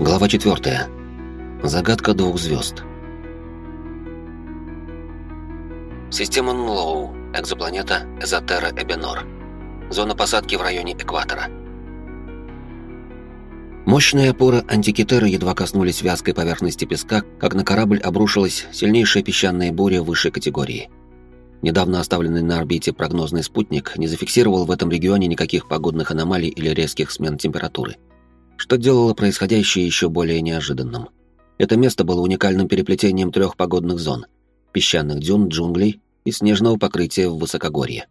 Глава 4. Загадка двух звезд. Система Нлоу. Экзопланета Эзотера Эбенор. Зона посадки в районе экватора. Мощные опоры антикитеры едва коснулись вязкой поверхности песка, как на корабль обрушилась сильнейшая песчаная буря высшей категории. Недавно оставленный на орбите прогнозный спутник не зафиксировал в этом регионе никаких погодных аномалий или резких смен температуры что делало происходящее еще более неожиданным. Это место было уникальным переплетением трех погодных зон — песчаных дюн, джунглей и снежного покрытия в высокогорье.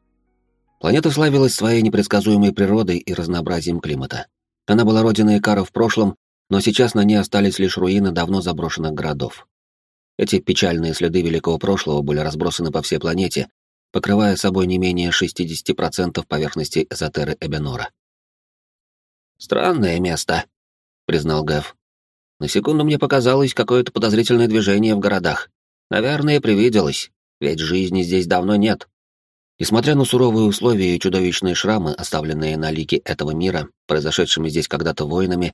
Планета славилась своей непредсказуемой природой и разнообразием климата. Она была родиной Икара в прошлом, но сейчас на ней остались лишь руины давно заброшенных городов. Эти печальные следы великого прошлого были разбросаны по всей планете, покрывая собой не менее 60% поверхности эзотеры Эбенора. «Странное место», — признал Гэв. «На секунду мне показалось какое-то подозрительное движение в городах. Наверное, привиделось, ведь жизни здесь давно нет». Несмотря на суровые условия и чудовищные шрамы, оставленные на лике этого мира, произошедшими здесь когда-то войнами,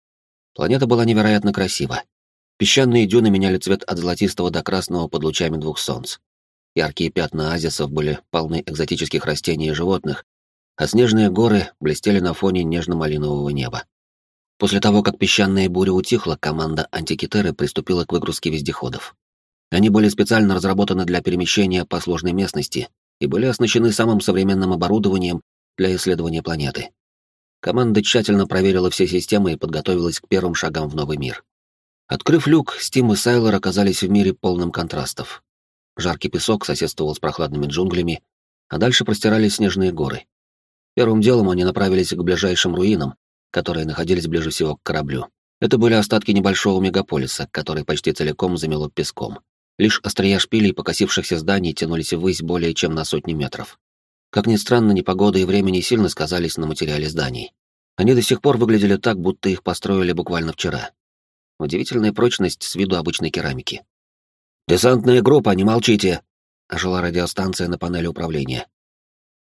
планета была невероятно красива. Песчаные дюны меняли цвет от золотистого до красного под лучами двух солнц. Яркие пятна азисов были полны экзотических растений и животных, а снежные горы блестели на фоне нежно-малинового неба. После того, как песчаная буря утихла, команда антикитеры приступила к выгрузке вездеходов. Они были специально разработаны для перемещения по сложной местности и были оснащены самым современным оборудованием для исследования планеты. Команда тщательно проверила все системы и подготовилась к первым шагам в новый мир. Открыв люк, Стим и Сайлор оказались в мире полным контрастов. Жаркий песок соседствовал с прохладными джунглями, а дальше простирались снежные горы. Первым делом они направились к ближайшим руинам, которые находились ближе всего к кораблю. Это были остатки небольшого мегаполиса, который почти целиком замело песком. Лишь острия шпилей покосившихся зданий тянулись ввысь более чем на сотни метров. Как ни странно, непогода и время не сильно сказались на материале зданий. Они до сих пор выглядели так, будто их построили буквально вчера. Удивительная прочность с виду обычной керамики. «Десантная группа, не молчите!» — ожила радиостанция на панели управления.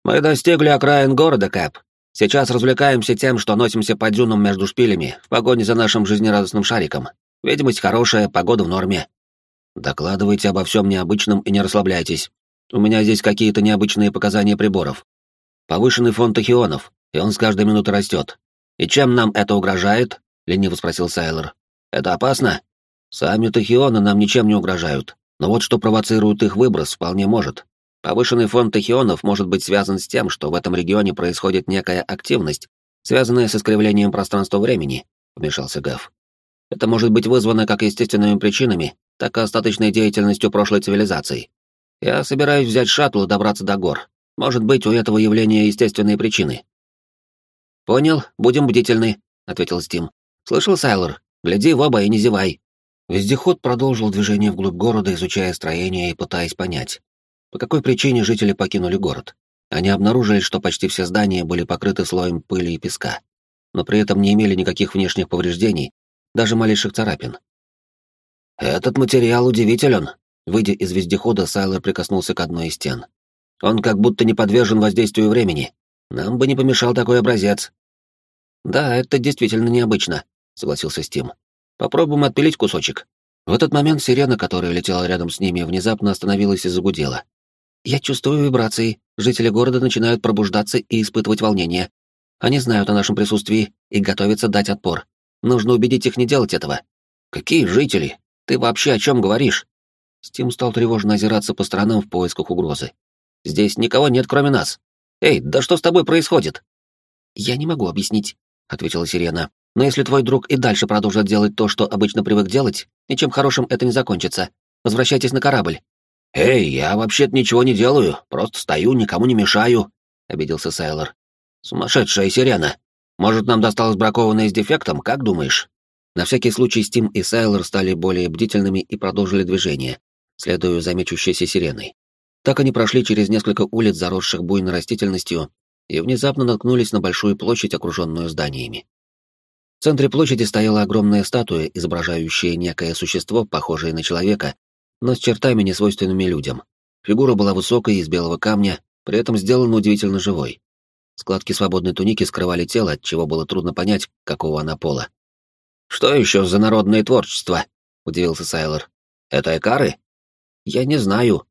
«Мы достигли окраин города, Кэп. Сейчас развлекаемся тем, что носимся по дюнам между шпилями в погоне за нашим жизнерадостным шариком. Видимость хорошая, погода в норме. Докладывайте обо всем необычном и не расслабляйтесь. У меня здесь какие-то необычные показания приборов. Повышенный фон тахионов, и он с каждой минуты растет. И чем нам это угрожает? лениво спросил Сайлор. Это опасно? Сами тахионы нам ничем не угрожают, но вот что провоцирует их выброс, вполне может. Повышенный фон тахионов может быть связан с тем, что в этом регионе происходит некая активность, связанная с искривлением пространства-времени, вмешался Гав. Это может быть вызвано как естественными причинами, так и остаточной деятельностью прошлой цивилизации. Я собираюсь взять шаттл и добраться до гор. Может быть, у этого явления естественные причины. Понял, будем бдительны, ответил Стим. Слышал, Сайлор? Гляди в оба и не зевай. Вездеход продолжил движение вглубь города, изучая строение и пытаясь понять, по какой причине жители покинули город? Они обнаружили, что почти все здания были покрыты слоем пыли и песка, но при этом не имели никаких внешних повреждений, даже малейших царапин. «Этот материал удивителен», — выйдя из вездехода, Сайлор прикоснулся к одной из стен. «Он как будто не подвержен воздействию времени. Нам бы не помешал такой образец». «Да, это действительно необычно», — согласился Стим. «Попробуем отпилить кусочек». В этот момент сирена, которая летела рядом с ними, внезапно остановилась и загудела. Я чувствую вибрации. Жители города начинают пробуждаться и испытывать волнение. Они знают о нашем присутствии и готовятся дать отпор. Нужно убедить их не делать этого. Какие жители? Ты вообще о чем говоришь? Стим стал тревожно озираться по сторонам в поисках угрозы. Здесь никого нет, кроме нас. Эй, да что с тобой происходит? Я не могу объяснить, ответила Сирена. Но если твой друг и дальше продолжит делать то, что обычно привык делать, ничем хорошим это не закончится. Возвращайтесь на корабль. «Эй, я вообще-то ничего не делаю, просто стою, никому не мешаю», — обиделся Сайлор. «Сумасшедшая сирена. Может, нам досталось бракованное с дефектом, как думаешь?» На всякий случай Стим и Сайлор стали более бдительными и продолжили движение, следуя за мечущейся сиреной. Так они прошли через несколько улиц, заросших буйной растительностью, и внезапно наткнулись на большую площадь, окруженную зданиями. В центре площади стояла огромная статуя, изображающая некое существо, похожее на человека, но с чертами, несвойственными людям. Фигура была высокой, из белого камня, при этом сделана удивительно живой. Складки свободной туники скрывали тело, от чего было трудно понять, какого она пола. «Что еще за народное творчество?» — удивился Сайлор. «Это экары?» «Я не знаю».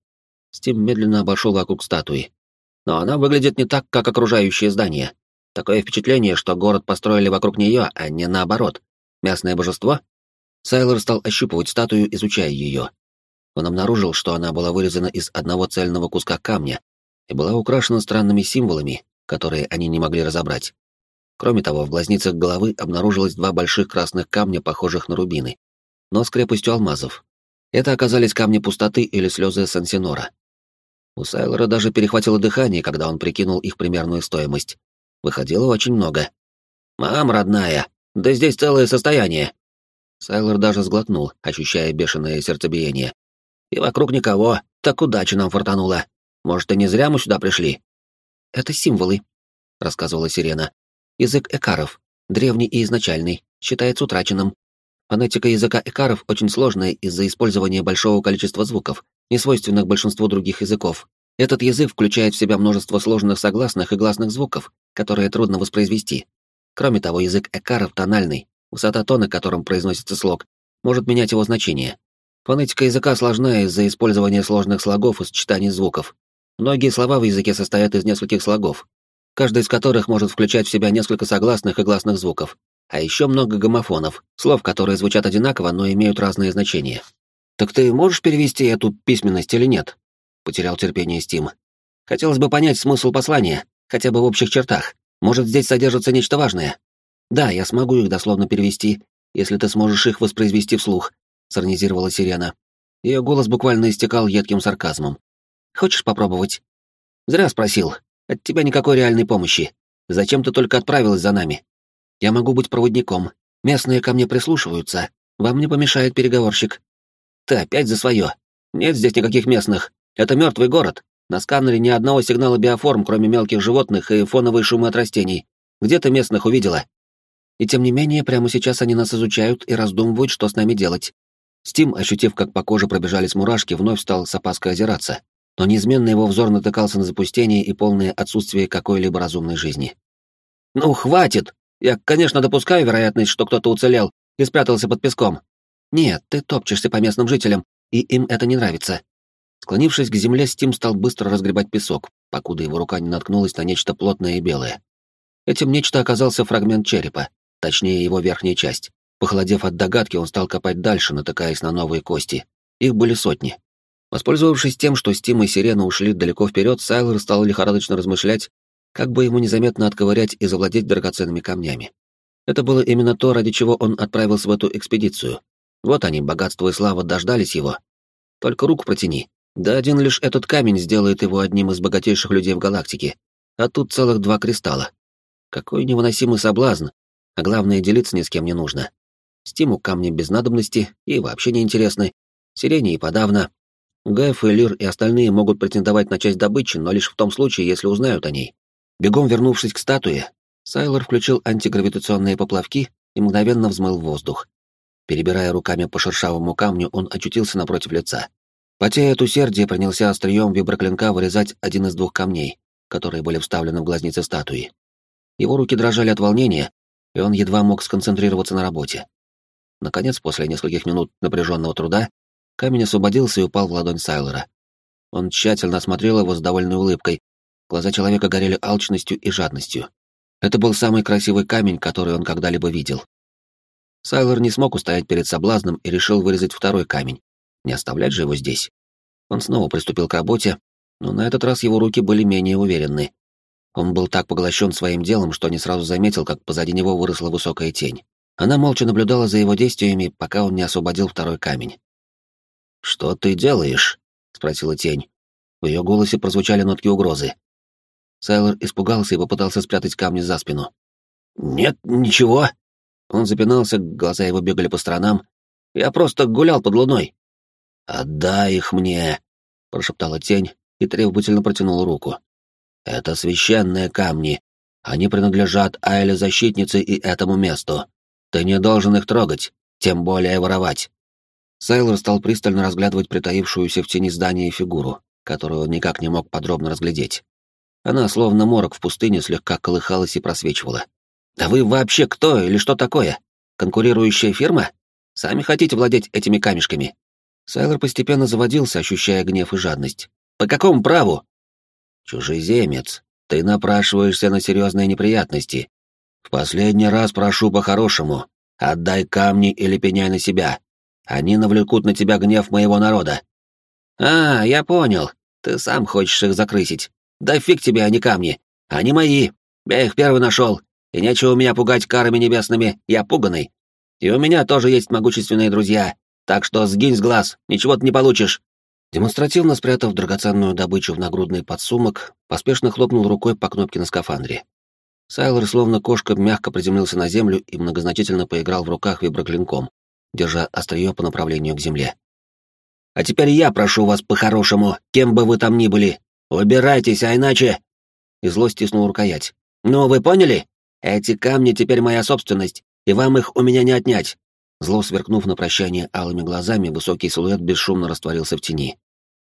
Стим медленно обошел вокруг статуи. «Но она выглядит не так, как окружающее здание. Такое впечатление, что город построили вокруг нее, а не наоборот. Мясное божество?» Сайлор стал ощупывать статую, изучая ее. Он обнаружил, что она была вырезана из одного цельного куска камня и была украшена странными символами, которые они не могли разобрать. Кроме того, в глазницах головы обнаружилось два больших красных камня, похожих на рубины, но с крепостью алмазов. Это оказались камни пустоты или слезы Сансинора. У Сайлора даже перехватило дыхание, когда он прикинул их примерную стоимость. Выходило очень много. «Мам, родная, да здесь целое состояние!» Сайлор даже сглотнул, ощущая бешеное сердцебиение. «И вокруг никого, так удача нам фортанула. Может, и не зря мы сюда пришли?» «Это символы», — рассказывала Сирена. Язык экаров, древний и изначальный, считается утраченным. Фонетика языка экаров очень сложная из-за использования большого количества звуков, не свойственных большинству других языков. Этот язык включает в себя множество сложных согласных и гласных звуков, которые трудно воспроизвести. Кроме того, язык экаров тональный, высота тона, которым произносится слог, может менять его значение. Фонетика языка сложна из-за использования сложных слогов и сочетаний звуков. Многие слова в языке состоят из нескольких слогов, каждый из которых может включать в себя несколько согласных и гласных звуков, а еще много гомофонов, слов, которые звучат одинаково, но имеют разные значения. «Так ты можешь перевести эту письменность или нет?» — потерял терпение Стим. «Хотелось бы понять смысл послания, хотя бы в общих чертах. Может, здесь содержится нечто важное?» «Да, я смогу их дословно перевести, если ты сможешь их воспроизвести вслух», — сорнизировала Сирена. Ее голос буквально истекал едким сарказмом. «Хочешь попробовать?» «Зря спросил. От тебя никакой реальной помощи. Зачем ты только отправилась за нами? Я могу быть проводником. Местные ко мне прислушиваются. Вам не помешает переговорщик. Ты опять за свое. Нет здесь никаких местных. Это мертвый город. На сканере ни одного сигнала биоформ, кроме мелких животных и фоновые шумы от растений. Где ты местных увидела? И тем не менее, прямо сейчас они нас изучают и раздумывают, что с нами делать. Стим, ощутив, как по коже пробежались мурашки, вновь стал с опаской озираться но неизменно его взор натыкался на запустение и полное отсутствие какой-либо разумной жизни. «Ну, хватит! Я, конечно, допускаю вероятность, что кто-то уцелел и спрятался под песком. Нет, ты топчешься по местным жителям, и им это не нравится». Склонившись к земле, Стим стал быстро разгребать песок, покуда его рука не наткнулась на нечто плотное и белое. Этим нечто оказался фрагмент черепа, точнее его верхняя часть. Похолодев от догадки, он стал копать дальше, натыкаясь на новые кости. Их были сотни. Воспользовавшись тем, что Стим и Сирена ушли далеко вперед, Сайлор стал лихорадочно размышлять, как бы ему незаметно отковырять и завладеть драгоценными камнями. Это было именно то, ради чего он отправился в эту экспедицию. Вот они, богатство и слава, дождались его. Только руку протяни. Да один лишь этот камень сделает его одним из богатейших людей в галактике. А тут целых два кристалла. Какой невыносимый соблазн. А главное, делиться ни с кем не нужно. Стиму камни без надобности и вообще неинтересны. Сирене и подавно, Гэф и Лир и остальные могут претендовать на часть добычи, но лишь в том случае, если узнают о ней. Бегом вернувшись к статуе, Сайлор включил антигравитационные поплавки и мгновенно взмыл воздух. Перебирая руками по шершавому камню, он очутился напротив лица. Потея от усердия, принялся острием виброклинка вырезать один из двух камней, которые были вставлены в глазницы статуи. Его руки дрожали от волнения, и он едва мог сконцентрироваться на работе. Наконец, после нескольких минут напряженного труда, Камень освободился и упал в ладонь Сайлора. Он тщательно осмотрел его с довольной улыбкой. Глаза человека горели алчностью и жадностью. Это был самый красивый камень, который он когда-либо видел. Сайлор не смог устоять перед соблазном и решил вырезать второй камень. Не оставлять же его здесь. Он снова приступил к работе, но на этот раз его руки были менее уверенны. Он был так поглощен своим делом, что не сразу заметил, как позади него выросла высокая тень. Она молча наблюдала за его действиями, пока он не освободил второй камень. «Что ты делаешь?» — спросила тень. В ее голосе прозвучали нотки угрозы. Сайлор испугался и попытался спрятать камни за спину. «Нет, ничего». Он запинался, глаза его бегали по сторонам. «Я просто гулял под луной». «Отдай их мне», — прошептала тень и требовательно протянула руку. «Это священные камни. Они принадлежат Айле-защитнице и этому месту. Ты не должен их трогать, тем более воровать». Сайлор стал пристально разглядывать притаившуюся в тени здания фигуру, которую он никак не мог подробно разглядеть. Она, словно морок в пустыне, слегка колыхалась и просвечивала. «Да вы вообще кто или что такое?» конкурирующая фирма? Сами хотите владеть этими камешками?» Сайлор постепенно заводился, ощущая гнев и жадность. «По какому праву?» «Чужеземец, ты напрашиваешься на серьезные неприятности. В последний раз прошу по-хорошему. Отдай камни или пеняй на себя. Они навлекут на тебя гнев моего народа». «А, я понял. Ты сам хочешь их закрысить. Да фиг тебе, не камни. Они мои. Я их первый нашел. И нечего меня пугать карами небесными. Я пуганый. И у меня тоже есть могущественные друзья. Так что сгинь с глаз, ничего ты не получишь». Демонстративно спрятав драгоценную добычу в нагрудный подсумок, поспешно хлопнул рукой по кнопке на скафандре. Сайлор, словно кошка, мягко приземлился на землю и многозначительно поиграл в руках виброклинком, держа острие по направлению к земле. «А теперь я прошу вас по-хорошему, кем бы вы там ни были, убирайтесь, а иначе...» И зло стиснул рукоять. «Ну, вы поняли? Эти камни теперь моя собственность, и вам их у меня не отнять. Зло сверкнув на прощание алыми глазами, высокий силуэт бесшумно растворился в тени.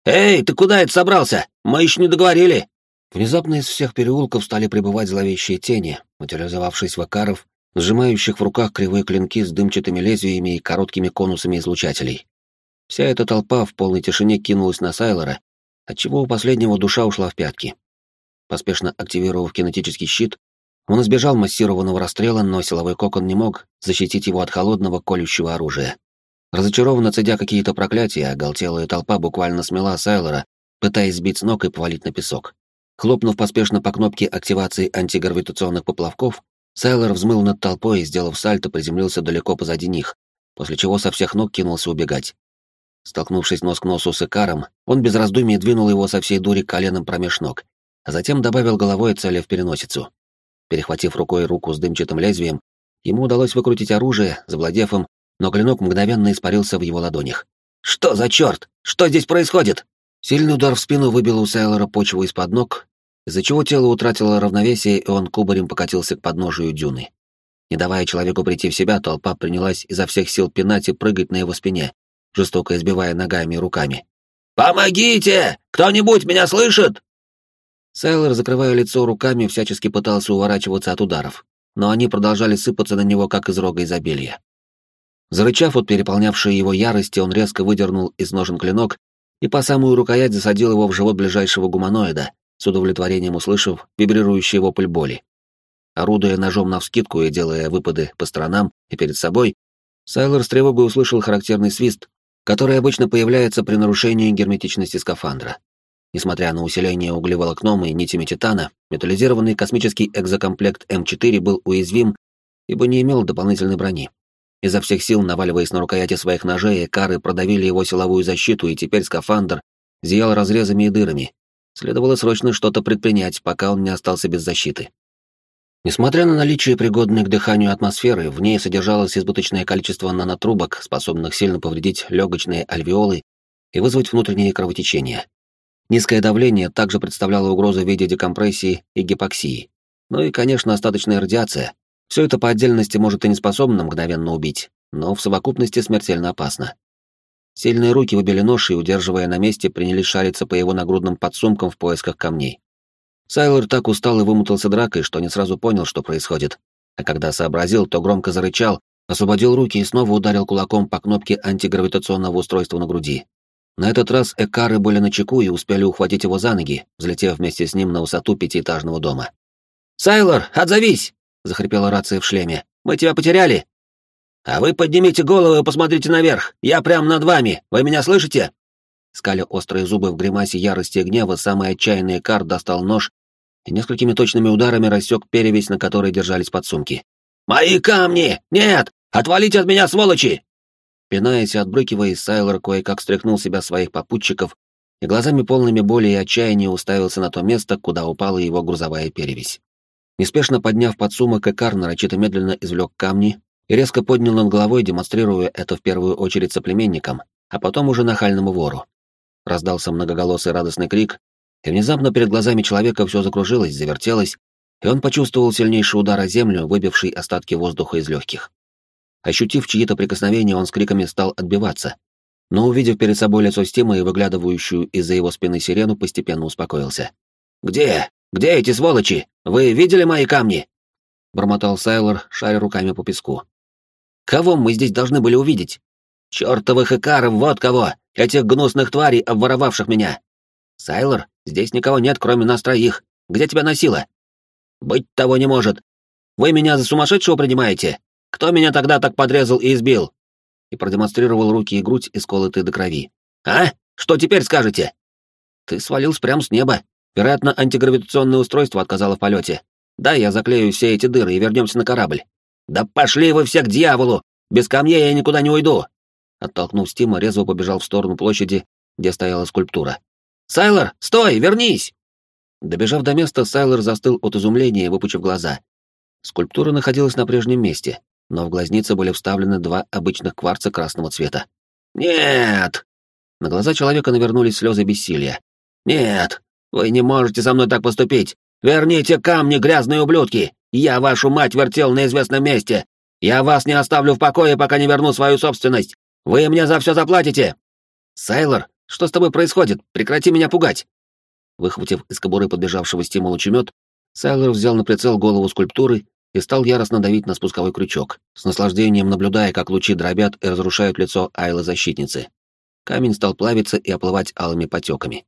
«Эй, ты куда это собрался? Мы еще не договорили!» Внезапно из всех переулков стали прибывать зловещие тени, материализовавшись вакаров, сжимающих в руках кривые клинки с дымчатыми лезвиями и короткими конусами излучателей. Вся эта толпа в полной тишине кинулась на Сайлора, отчего у последнего душа ушла в пятки. Поспешно активировав кинетический щит, он избежал массированного расстрела, но силовой кокон не мог защитить его от холодного колющего оружия. Разочарованно цедя какие-то проклятия, оголтелая толпа буквально смела Сайлора, пытаясь сбить с ног и повалить на песок. Хлопнув поспешно по кнопке активации антигравитационных поплавков, Сайлор взмыл над толпой и, сделав сальто, приземлился далеко позади них, после чего со всех ног кинулся убегать. Столкнувшись нос к носу с Икаром, он без раздумий двинул его со всей дури коленом промеж ног, а затем добавил головой цели в переносицу. Перехватив рукой руку с дымчатым лезвием, ему удалось выкрутить оружие, завладев им, но клинок мгновенно испарился в его ладонях. «Что за черт? Что здесь происходит?» Сильный удар в спину выбил у Сейлора почву из-под ног, из-за чего тело утратило равновесие, и он кубарем покатился к подножию дюны. Не давая человеку прийти в себя, толпа принялась изо всех сил пинать и прыгать на его спине, жестоко избивая ногами и руками. «Помогите! Кто-нибудь меня слышит?» Сайлор, закрывая лицо руками, всячески пытался уворачиваться от ударов, но они продолжали сыпаться на него, как из рога изобилия. Зарычав от переполнявшей его ярости, он резко выдернул из ножен клинок и по самую рукоять засадил его в живот ближайшего гуманоида, с удовлетворением услышав вибрирующий вопль боли. Орудуя ножом навскидку и делая выпады по сторонам и перед собой, Сайлор с тревогой услышал характерный свист, который обычно появляется при нарушении герметичности скафандра. Несмотря на усиление углеволокном и нитями титана, металлизированный космический экзокомплект М4 был уязвим, ибо не имел дополнительной брони. Изо всех сил, наваливаясь на рукояти своих ножей, кары продавили его силовую защиту, и теперь скафандр зиял разрезами и дырами. Следовало срочно что-то предпринять, пока он не остался без защиты. Несмотря на наличие пригодной к дыханию атмосферы, в ней содержалось избыточное количество нанотрубок, способных сильно повредить легочные альвеолы и вызвать внутренние кровотечения. Низкое давление также представляло угрозу в виде декомпрессии и гипоксии. Ну и, конечно, остаточная радиация. Все это по отдельности может и не способно мгновенно убить, но в совокупности смертельно опасно. Сильные руки выбили нож и, удерживая на месте, принялись шариться по его нагрудным подсумкам в поисках камней. Сайлор так устал и вымотался дракой, что не сразу понял, что происходит. А когда сообразил, то громко зарычал, освободил руки и снова ударил кулаком по кнопке антигравитационного устройства на груди. На этот раз экары были на чеку и успели ухватить его за ноги, взлетев вместе с ним на высоту пятиэтажного дома. «Сайлор, отзовись!» — захрипела рация в шлеме. «Мы тебя потеряли!» «А вы поднимите голову и посмотрите наверх! Я прямо над вами! Вы меня слышите?» Скаля острые зубы в гримасе ярости и гнева, самый отчаянный Экар достал нож и несколькими точными ударами рассек перевесь, на которой держались подсумки. «Мои камни! Нет! Отвалите от меня, сволочи!» Пинаясь и отбрыкиваясь, Сайлор кое-как стряхнул себя своих попутчиков и глазами полными боли и отчаяния уставился на то место, куда упала его грузовая перевесь. Неспешно подняв подсумок, Экар нарочито медленно извлек камни и резко поднял над головой, демонстрируя это в первую очередь соплеменникам, а потом уже нахальному вору. Раздался многоголосый радостный крик, и внезапно перед глазами человека все закружилось, завертелось, и он почувствовал сильнейший удар о землю, выбивший остатки воздуха из легких. Ощутив чьи-то прикосновения, он с криками стал отбиваться. Но, увидев перед собой лицо Стима и выглядывающую из-за его спины сирену, постепенно успокоился. «Где? Где эти сволочи? Вы видели мои камни?» Бормотал Сайлор, шаря руками по песку. Кого мы здесь должны были увидеть? Чёртовых икаров, вот кого! Этих гнусных тварей, обворовавших меня! Сайлор, здесь никого нет, кроме нас троих. Где тебя носило? Быть того не может. Вы меня за сумасшедшего принимаете? Кто меня тогда так подрезал и избил? И продемонстрировал руки и грудь, исколотые до крови. А? Что теперь скажете? Ты свалился прямо с неба. Вероятно, антигравитационное устройство отказало в полете. Да, я заклею все эти дыры и вернемся на корабль. Да пошли вы все к дьяволу! Без камней я никуда не уйду! Оттолкнув Стима, резво побежал в сторону площади, где стояла скульптура. «Сайлор, стой, вернись!» Добежав до места, Сайлор застыл от изумления, выпучив глаза. Скульптура находилась на прежнем месте, но в глазнице были вставлены два обычных кварца красного цвета. «Нет!» На глаза человека навернулись слезы бессилия. «Нет! Вы не можете со мной так поступить! Верните камни, грязные ублюдки! Я вашу мать вертел на известном месте! Я вас не оставлю в покое, пока не верну свою собственность! Вы мне за все заплатите!» «Сайлор, что с тобой происходит? Прекрати меня пугать!» Выхватив из кобуры подбежавшего стима лучемет, Сайлор взял на прицел голову скульптуры и стал яростно давить на спусковой крючок, с наслаждением наблюдая, как лучи дробят и разрушают лицо Айлы-защитницы. Камень стал плавиться и оплывать алыми потеками.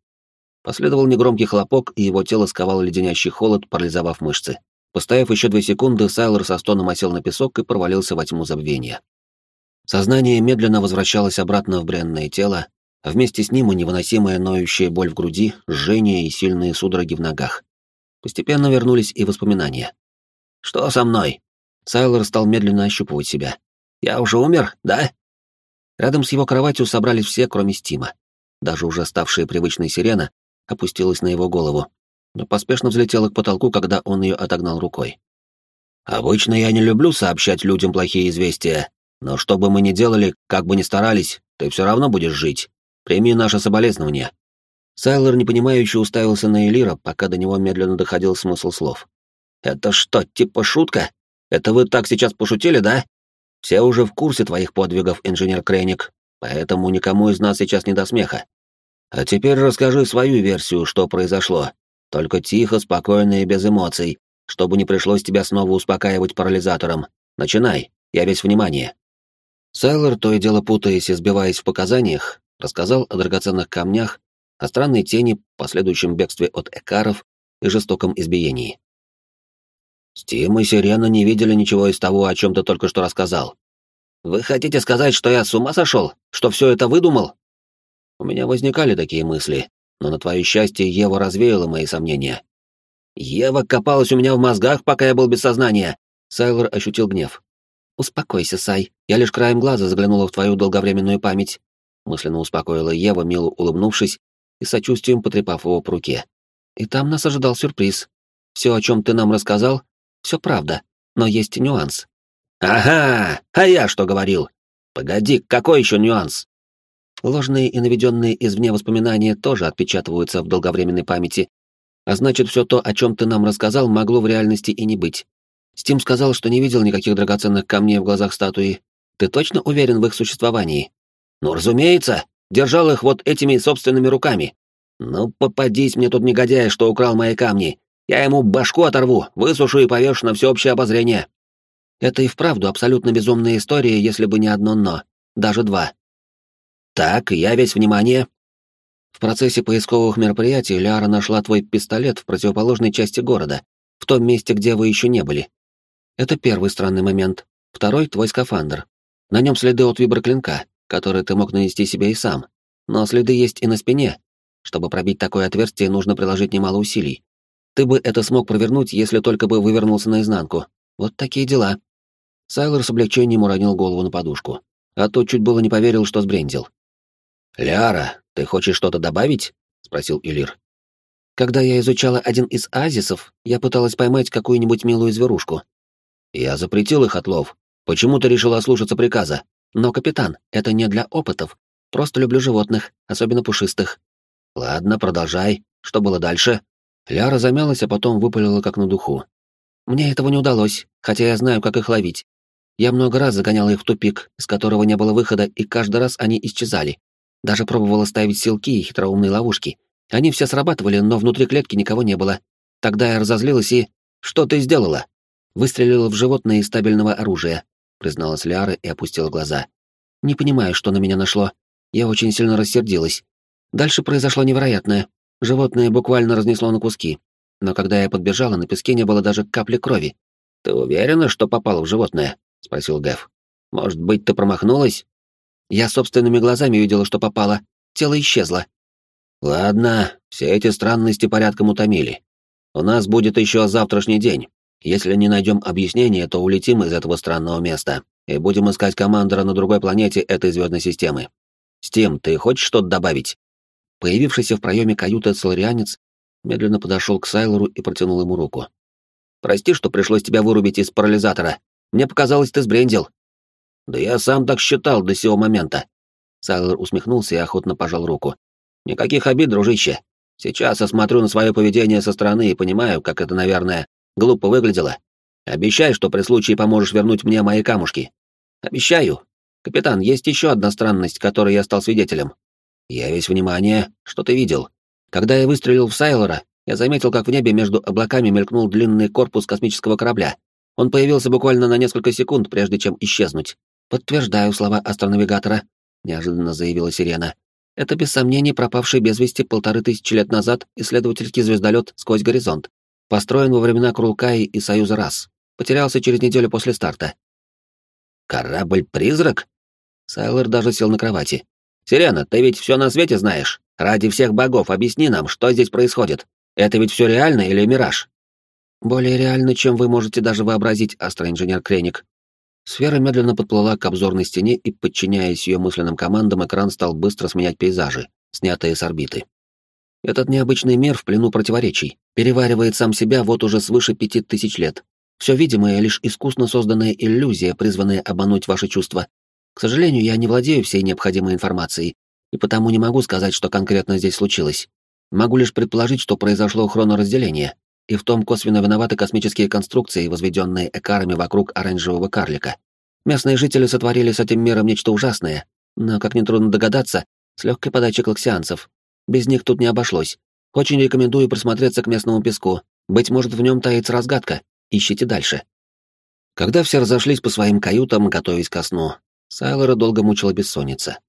Последовал негромкий хлопок, и его тело сковал леденящий холод, парализовав мышцы. Постояв еще две секунды, Сайлор со стоном осел на песок и провалился во тьму забвения. Сознание медленно возвращалось обратно в бренное тело, а вместе с ним и невыносимая ноющая боль в груди, жжение и сильные судороги в ногах. Постепенно вернулись и воспоминания. «Что со мной?» Сайлор стал медленно ощупывать себя. «Я уже умер, да?» Рядом с его кроватью собрались все, кроме Стима. Даже уже ставшая привычной сирена опустилась на его голову, но поспешно взлетела к потолку, когда он ее отогнал рукой. «Обычно я не люблю сообщать людям плохие известия, но что бы мы ни делали, как бы ни старались, ты все равно будешь жить. Прими наше соболезнование». Сайлор непонимающе уставился на Элира, пока до него медленно доходил смысл слов. «Это что, типа шутка? Это вы так сейчас пошутили, да? Все уже в курсе твоих подвигов, инженер Креник, поэтому никому из нас сейчас не до смеха. А теперь расскажи свою версию, что произошло. Только тихо, спокойно и без эмоций, чтобы не пришлось тебя снова успокаивать парализатором. Начинай, я весь внимание». Сайлор, то и дело путаясь и сбиваясь в показаниях, рассказал о драгоценных камнях, о странной тени, последующем бегстве от экаров и жестоком избиении. «Стим и Сирена не видели ничего из того, о чем ты только что рассказал. Вы хотите сказать, что я с ума сошел? Что все это выдумал?» У меня возникали такие мысли, но на твое счастье Ева развеяла мои сомнения. «Ева копалась у меня в мозгах, пока я был без сознания!» Сайлор ощутил гнев. «Успокойся, Сай, я лишь краем глаза заглянула в твою долговременную память мысленно успокоила Ева, мило улыбнувшись и сочувствием потрепав его по руке. И там нас ожидал сюрприз. Все, о чем ты нам рассказал, все правда, но есть нюанс. Ага, а я что говорил? Погоди, какой еще нюанс? Ложные и наведенные извне воспоминания тоже отпечатываются в долговременной памяти, а значит, все то, о чем ты нам рассказал, могло в реальности и не быть. Стим сказал, что не видел никаких драгоценных камней в глазах статуи. Ты точно уверен в их существовании? Ну, разумеется, держал их вот этими собственными руками. Ну, попадись мне тут негодяй, что украл мои камни. Я ему башку оторву, высушу и повешу на всеобщее обозрение. Это и вправду абсолютно безумная история, если бы не одно «но». Даже два. Так, я весь внимание. В процессе поисковых мероприятий Ляра нашла твой пистолет в противоположной части города, в том месте, где вы еще не были. Это первый странный момент. Второй — твой скафандр. На нем следы от виброклинка который ты мог нанести себе и сам. Но следы есть и на спине. Чтобы пробить такое отверстие, нужно приложить немало усилий. Ты бы это смог провернуть, если только бы вывернулся наизнанку. Вот такие дела. Сайлор с облегчением уронил голову на подушку. А тот чуть было не поверил, что сбрендил. «Ляра, ты хочешь что-то добавить?» — спросил Илир. «Когда я изучала один из азисов, я пыталась поймать какую-нибудь милую зверушку. Я запретил их отлов. Почему ты решила слушаться приказа?» Но, капитан, это не для опытов. Просто люблю животных, особенно пушистых. Ладно, продолжай. Что было дальше? Ляра замялась, а потом выпалила как на духу. Мне этого не удалось, хотя я знаю, как их ловить. Я много раз загоняла их в тупик, из которого не было выхода, и каждый раз они исчезали. Даже пробовала ставить силки и хитроумные ловушки. Они все срабатывали, но внутри клетки никого не было. Тогда я разозлилась и... Что ты сделала? Выстрелила в животное из стабильного оружия. призналась Ляра и опустила глаза. «Не понимаю, что на меня нашло. Я очень сильно рассердилась. Дальше произошло невероятное. Животное буквально разнесло на куски. Но когда я подбежала, на песке не было даже капли крови. «Ты уверена, что попала в животное?» — спросил Гэв. «Может быть, ты промахнулась?» Я собственными глазами видела, что попало. Тело исчезло. «Ладно, все эти странности порядком утомили. У нас будет еще завтрашний день. Если не найдем объяснения, то улетим из этого странного места и будем искать командора на другой планете этой звездной системы. Стим, ты хочешь что-то добавить?» Появившийся в проеме каюты соларианец медленно подошел к Сайлору и протянул ему руку. «Прости, что пришлось тебя вырубить из парализатора. Мне показалось, ты сбрендил». «Да я сам так считал до сего момента». Сайлор усмехнулся и охотно пожал руку. «Никаких обид, дружище. Сейчас я смотрю на свое поведение со стороны и понимаю, как это, наверное, глупо выглядело. Обещай, что при случае поможешь вернуть мне мои камушки». «Обещаю. Капитан, есть еще одна странность, которой я стал свидетелем. «Я весь внимание. Что ты видел?» Когда я выстрелил в Сайлора, я заметил, как в небе между облаками мелькнул длинный корпус космического корабля. Он появился буквально на несколько секунд, прежде чем исчезнуть. «Подтверждаю слова астронавигатора», — неожиданно заявила Сирена. «Это, без сомнений, пропавший без вести полторы тысячи лет назад исследовательский звездолет «Сквозь горизонт». Построен во времена Крулкаи и Союза рас. Потерялся через неделю после старта. «Корабль-призрак?» Сайлор даже сел на кровати. «Сирена, ты ведь все на свете знаешь. Ради всех богов объясни нам, что здесь происходит. Это ведь все реально или мираж?» «Более реально, чем вы можете даже вообразить, астроинженер Креник». Сфера медленно подплыла к обзорной стене и, подчиняясь ее мысленным командам, экран стал быстро сменять пейзажи, снятые с орбиты. Этот необычный мир в плену противоречий, переваривает сам себя вот уже свыше пяти тысяч лет. Все видимое — лишь искусно созданная иллюзия, призванная обмануть ваши чувства, к сожалению, я не владею всей необходимой информацией, и потому не могу сказать, что конкретно здесь случилось. Могу лишь предположить, что произошло хроноразделение, и в том косвенно виноваты космические конструкции, возведенные экарами вокруг оранжевого карлика. Местные жители сотворили с этим миром нечто ужасное, но, как нетрудно догадаться, с легкой подачей клаксианцев. Без них тут не обошлось. Очень рекомендую присмотреться к местному песку. Быть может, в нем таится разгадка. Ищите дальше. Когда все разошлись по своим каютам, готовясь ко сну, Сайлора долго мучила бессонница.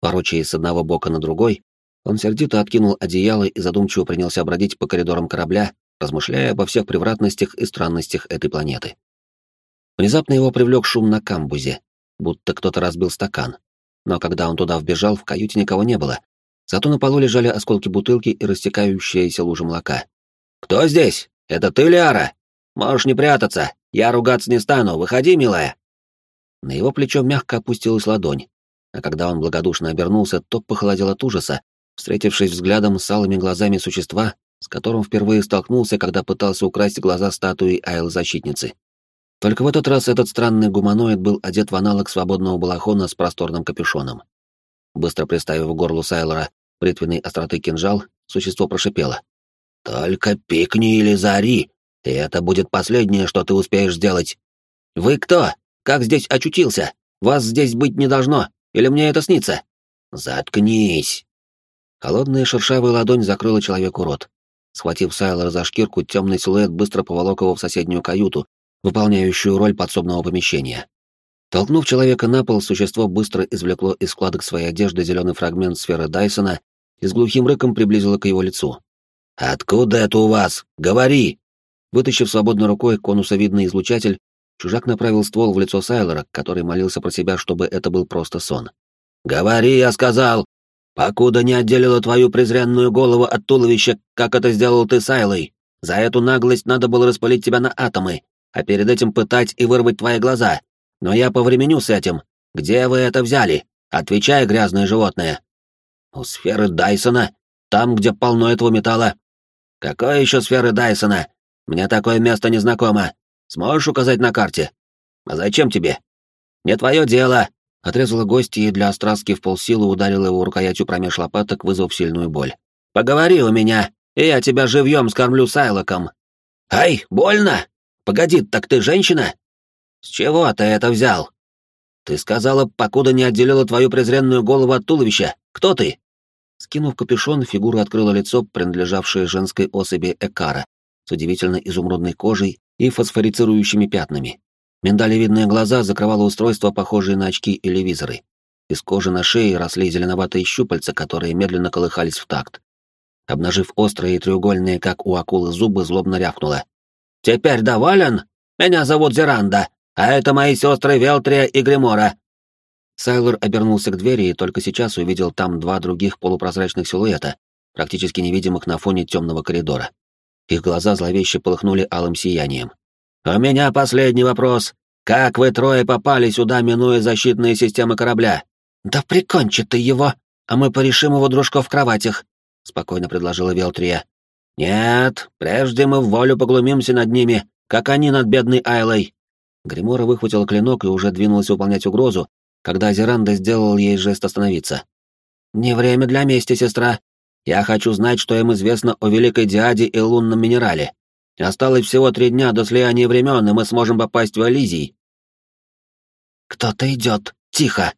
Порочаясь с одного бока на другой, он сердито откинул одеяло и задумчиво принялся бродить по коридорам корабля, размышляя обо всех превратностях и странностях этой планеты. Внезапно его привлек шум на камбузе, будто кто-то разбил стакан. Но когда он туда вбежал, в каюте никого не было. Зато на полу лежали осколки бутылки и растекающаяся лужа молока. «Кто здесь? Это ты, Лиара? Можешь не прятаться. Я ругаться не стану. Выходи, милая!» На его плечо мягко опустилась ладонь, а когда он благодушно обернулся, то похолодел от ужаса, встретившись взглядом с алыми глазами существа, с которым впервые столкнулся, когда пытался украсть глаза статуи Айл-защитницы. Только в этот раз этот странный гуманоид был одет в аналог свободного балахона с просторным капюшоном. Быстро приставив горлу Сайлора бритвенной остроты кинжал, существо прошипело. «Только пикни или зари, и это будет последнее, что ты успеешь сделать. Вы кто?» Как здесь очутился? Вас здесь быть не должно. Или мне это снится? Заткнись. Холодная шершавая ладонь закрыла человеку рот. Схватив Сайлора за шкирку, темный силуэт быстро поволок его в соседнюю каюту, выполняющую роль подсобного помещения. Толкнув человека на пол, существо быстро извлекло из складок своей одежды зеленый фрагмент сферы Дайсона и с глухим рыком приблизило к его лицу. «Откуда это у вас? Говори!» Вытащив свободной рукой конусовидный излучатель, Чужак направил ствол в лицо Сайлора, который молился про себя, чтобы это был просто сон. «Говори, я сказал! Покуда не отделила твою презренную голову от туловища, как это сделал ты, Сайлой! За эту наглость надо было распылить тебя на атомы, а перед этим пытать и вырвать твои глаза. Но я повременю с этим. Где вы это взяли? Отвечай, грязное животное!» «У сферы Дайсона, там, где полно этого металла». «Какой еще сферы Дайсона? Мне такое место не знакомо. Сможешь указать на карте? А зачем тебе? Не твое дело. Отрезала гостья и для остраски в полсилы ударила его рукоятью промеж лопаток, вызвав сильную боль. Поговори у меня, и я тебя живьем скормлю сайлоком. Ай, больно! Погоди, так ты женщина? С чего ты это взял? Ты сказала, покуда не отделила твою презренную голову от туловища. Кто ты? Скинув капюшон, фигура открыла лицо, принадлежавшее женской особи Экара, с удивительно изумрудной кожей и фосфорицирующими пятнами. Миндалевидные глаза закрывало устройство, похожее на очки или визоры. Из кожи на шее росли зеленоватые щупальца, которые медленно колыхались в такт. Обнажив острые и треугольные, как у акулы, зубы, злобно рявкнула. «Теперь доволен? Меня зовут Зеранда, а это мои сестры Велтрия и Гримора». Сайлор обернулся к двери и только сейчас увидел там два других полупрозрачных силуэта, практически невидимых на фоне темного коридора. Их глаза зловеще полыхнули алым сиянием. «У меня последний вопрос. Как вы трое попали сюда, минуя защитные системы корабля?» «Да прикончи ты его, а мы порешим его дружков в кроватях», — спокойно предложила Велтрия. «Нет, прежде мы в волю поглумимся над ними, как они над бедной Айлой». Гримора выхватила клинок и уже двинулась выполнять угрозу, когда Зеранда сделал ей жест остановиться. «Не время для мести, сестра. Я хочу знать, что им известно о Великой Диаде и лунном минерале. Осталось всего три дня до слияния времен, и мы сможем попасть в Элизий». «Кто-то идет. Тихо!»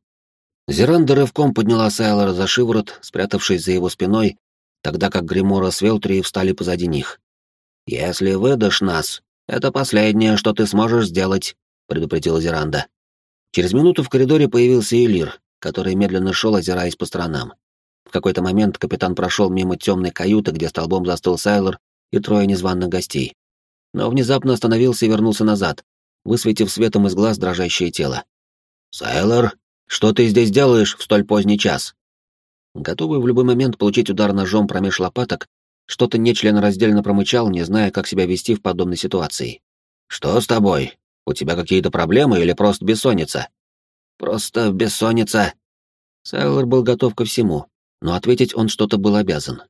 Зеранда рывком подняла Сайлора за шиворот, спрятавшись за его спиной, тогда как Гримора с Велтри встали позади них. «Если выдашь нас, это последнее, что ты сможешь сделать», — предупредила Зеранда. Через минуту в коридоре появился Элир, который медленно шел, озираясь по сторонам. В какой-то момент капитан прошел мимо темной каюты, где столбом застыл Сайлор и трое незваных гостей. Но внезапно остановился и вернулся назад, высветив светом из глаз дрожащее тело. «Сайлор, что ты здесь делаешь в столь поздний час?» Готовый в любой момент получить удар ножом промеж лопаток, что-то нечленораздельно промычал, не зная, как себя вести в подобной ситуации. «Что с тобой? У тебя какие-то проблемы или просто бессонница?» «Просто бессонница». Сайлор был готов ко всему, но ответить он что-то был обязан.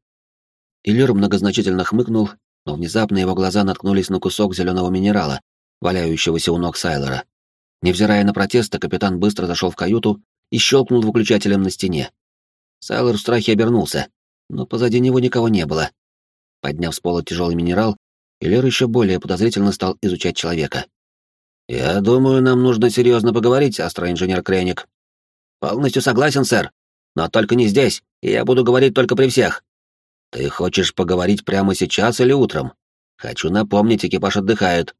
Иллир многозначительно хмыкнул, но внезапно его глаза наткнулись на кусок зеленого минерала, валяющегося у ног Сайлора. Невзирая на протесты, капитан быстро зашел в каюту и щелкнул выключателем на стене. Сайлор в страхе обернулся, но позади него никого не было. Подняв с пола тяжелый минерал, Иллир еще более подозрительно стал изучать человека. «Я думаю, нам нужно серьезно поговорить, астроинженер Креник». «Полностью согласен, сэр. Но только не здесь, и я буду говорить только при всех. Ты хочешь поговорить прямо сейчас или утром? Хочу напомнить, экипаж отдыхает.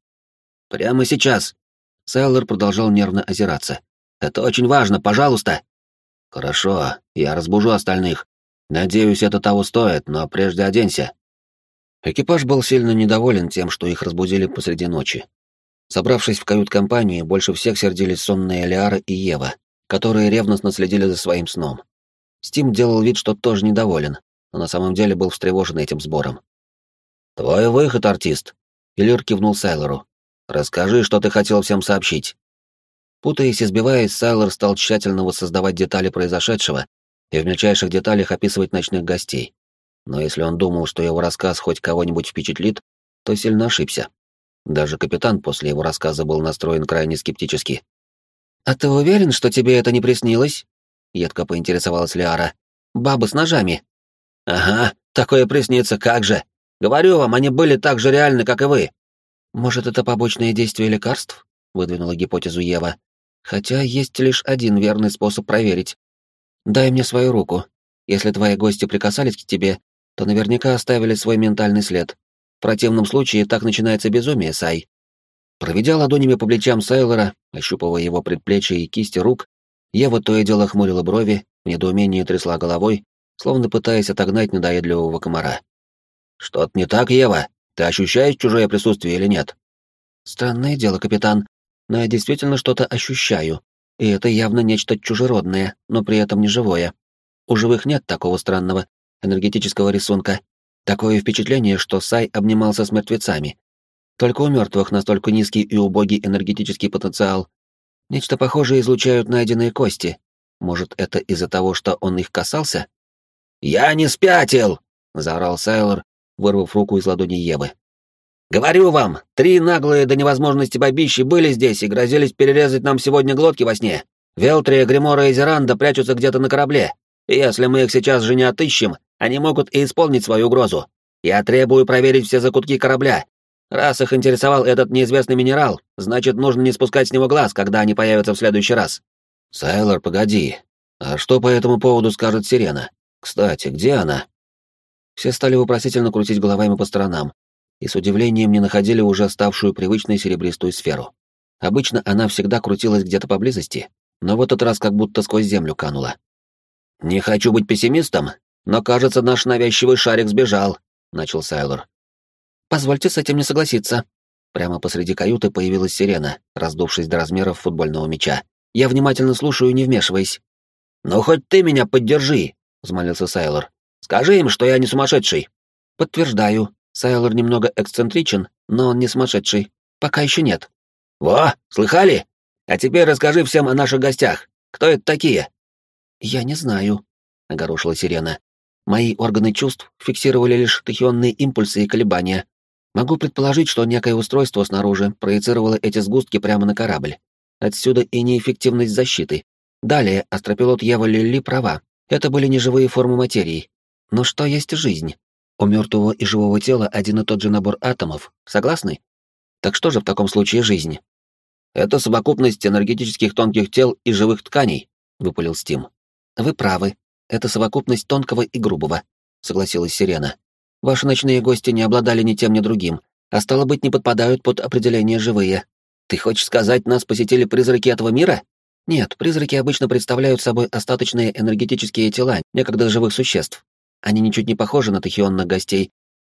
Прямо сейчас. Сайлор продолжал нервно озираться. Это очень важно, пожалуйста. Хорошо, я разбужу остальных. Надеюсь, это того стоит, но прежде оденься. Экипаж был сильно недоволен тем, что их разбудили посреди ночи. Собравшись в кают-компании, больше всех сердились сонные Элиара и Ева, которые ревностно следили за своим сном. Стим делал вид, что тоже недоволен, но на самом деле был встревожен этим сбором. «Твой выход, артист!» — Иллир кивнул Сайлору. «Расскажи, что ты хотел всем сообщить». Путаясь и сбиваясь, Сайлор стал тщательно воссоздавать детали произошедшего и в мельчайших деталях описывать ночных гостей. Но если он думал, что его рассказ хоть кого-нибудь впечатлит, то сильно ошибся. Даже капитан после его рассказа был настроен крайне скептически. «А ты уверен, что тебе это не приснилось?» — едко поинтересовалась Лиара. «Бабы с ножами». «Ага, такое приснится, как же. Говорю вам, они были так же реальны, как и вы». «Может, это побочное действие лекарств?» — выдвинула гипотезу Ева. «Хотя есть лишь один верный способ проверить. Дай мне свою руку. Если твои гости прикасались к тебе, то наверняка оставили свой ментальный след. В противном случае так начинается безумие, Сай». Проведя ладонями по плечам Сайлора, ощупывая его предплечья и кисти рук, Ева то и дело хмурила брови, в недоумении трясла головой, словно пытаясь отогнать надоедливого комара. «Что-то не так, Ева? Ты ощущаешь чужое присутствие или нет?» «Странное дело, капитан, но я действительно что-то ощущаю, и это явно нечто чужеродное, но при этом не живое. У живых нет такого странного энергетического рисунка. Такое впечатление, что Сай обнимался с мертвецами. Только у мертвых настолько низкий и убогий энергетический потенциал, Нечто похожее излучают найденные кости. Может, это из-за того, что он их касался? «Я не спятил!» — заорал Сайлор, вырвав руку из ладони Евы. «Говорю вам, три наглые до невозможности бабищи были здесь и грозились перерезать нам сегодня глотки во сне. Велтрия, Гримора и Зеранда прячутся где-то на корабле. И если мы их сейчас же не отыщем, они могут и исполнить свою угрозу. Я требую проверить все закутки корабля, Раз их интересовал этот неизвестный минерал, значит, нужно не спускать с него глаз, когда они появятся в следующий раз. Сайлор, погоди. А что по этому поводу скажет Сирена? Кстати, где она? Все стали вопросительно крутить головами по сторонам и с удивлением не находили уже ставшую привычной серебристую сферу. Обычно она всегда крутилась где-то поблизости, но в этот раз как будто сквозь землю канула. «Не хочу быть пессимистом, но, кажется, наш навязчивый шарик сбежал», — начал Сайлор. «Позвольте с этим не согласиться». Прямо посреди каюты появилась сирена, раздувшись до размеров футбольного мяча. «Я внимательно слушаю, не вмешиваясь». «Ну, хоть ты меня поддержи», — взмолился Сайлор. «Скажи им, что я не сумасшедший». «Подтверждаю. Сайлор немного эксцентричен, но он не сумасшедший. Пока еще нет». «Во, слыхали? А теперь расскажи всем о наших гостях. Кто это такие?» «Я не знаю», — огорошила Сирена. «Мои органы чувств фиксировали лишь тахионные импульсы и колебания. Могу предположить, что некое устройство снаружи проецировало эти сгустки прямо на корабль. Отсюда и неэффективность защиты. Далее астропилот Ева Лилли права. Это были неживые формы материи. Но что есть жизнь? У мертвого и живого тела один и тот же набор атомов. Согласны? Так что же в таком случае жизнь? Это совокупность энергетических тонких тел и живых тканей, выпалил Стим. Вы правы. Это совокупность тонкого и грубого, согласилась Сирена. Ваши ночные гости не обладали ни тем, ни другим, а стало быть, не подпадают под определение живые. Ты хочешь сказать, нас посетили призраки этого мира? Нет, призраки обычно представляют собой остаточные энергетические тела некогда живых существ. Они ничуть не похожи на тахионных гостей,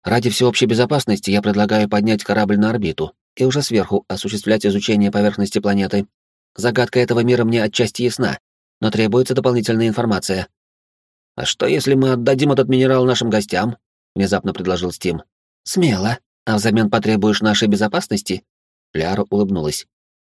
Ради всеобщей безопасности я предлагаю поднять корабль на орбиту и уже сверху осуществлять изучение поверхности планеты. Загадка этого мира мне отчасти ясна, но требуется дополнительная информация. «А что, если мы отдадим этот минерал нашим гостям?» — внезапно предложил Стим. «Смело. А взамен потребуешь нашей безопасности?» Ляра улыбнулась.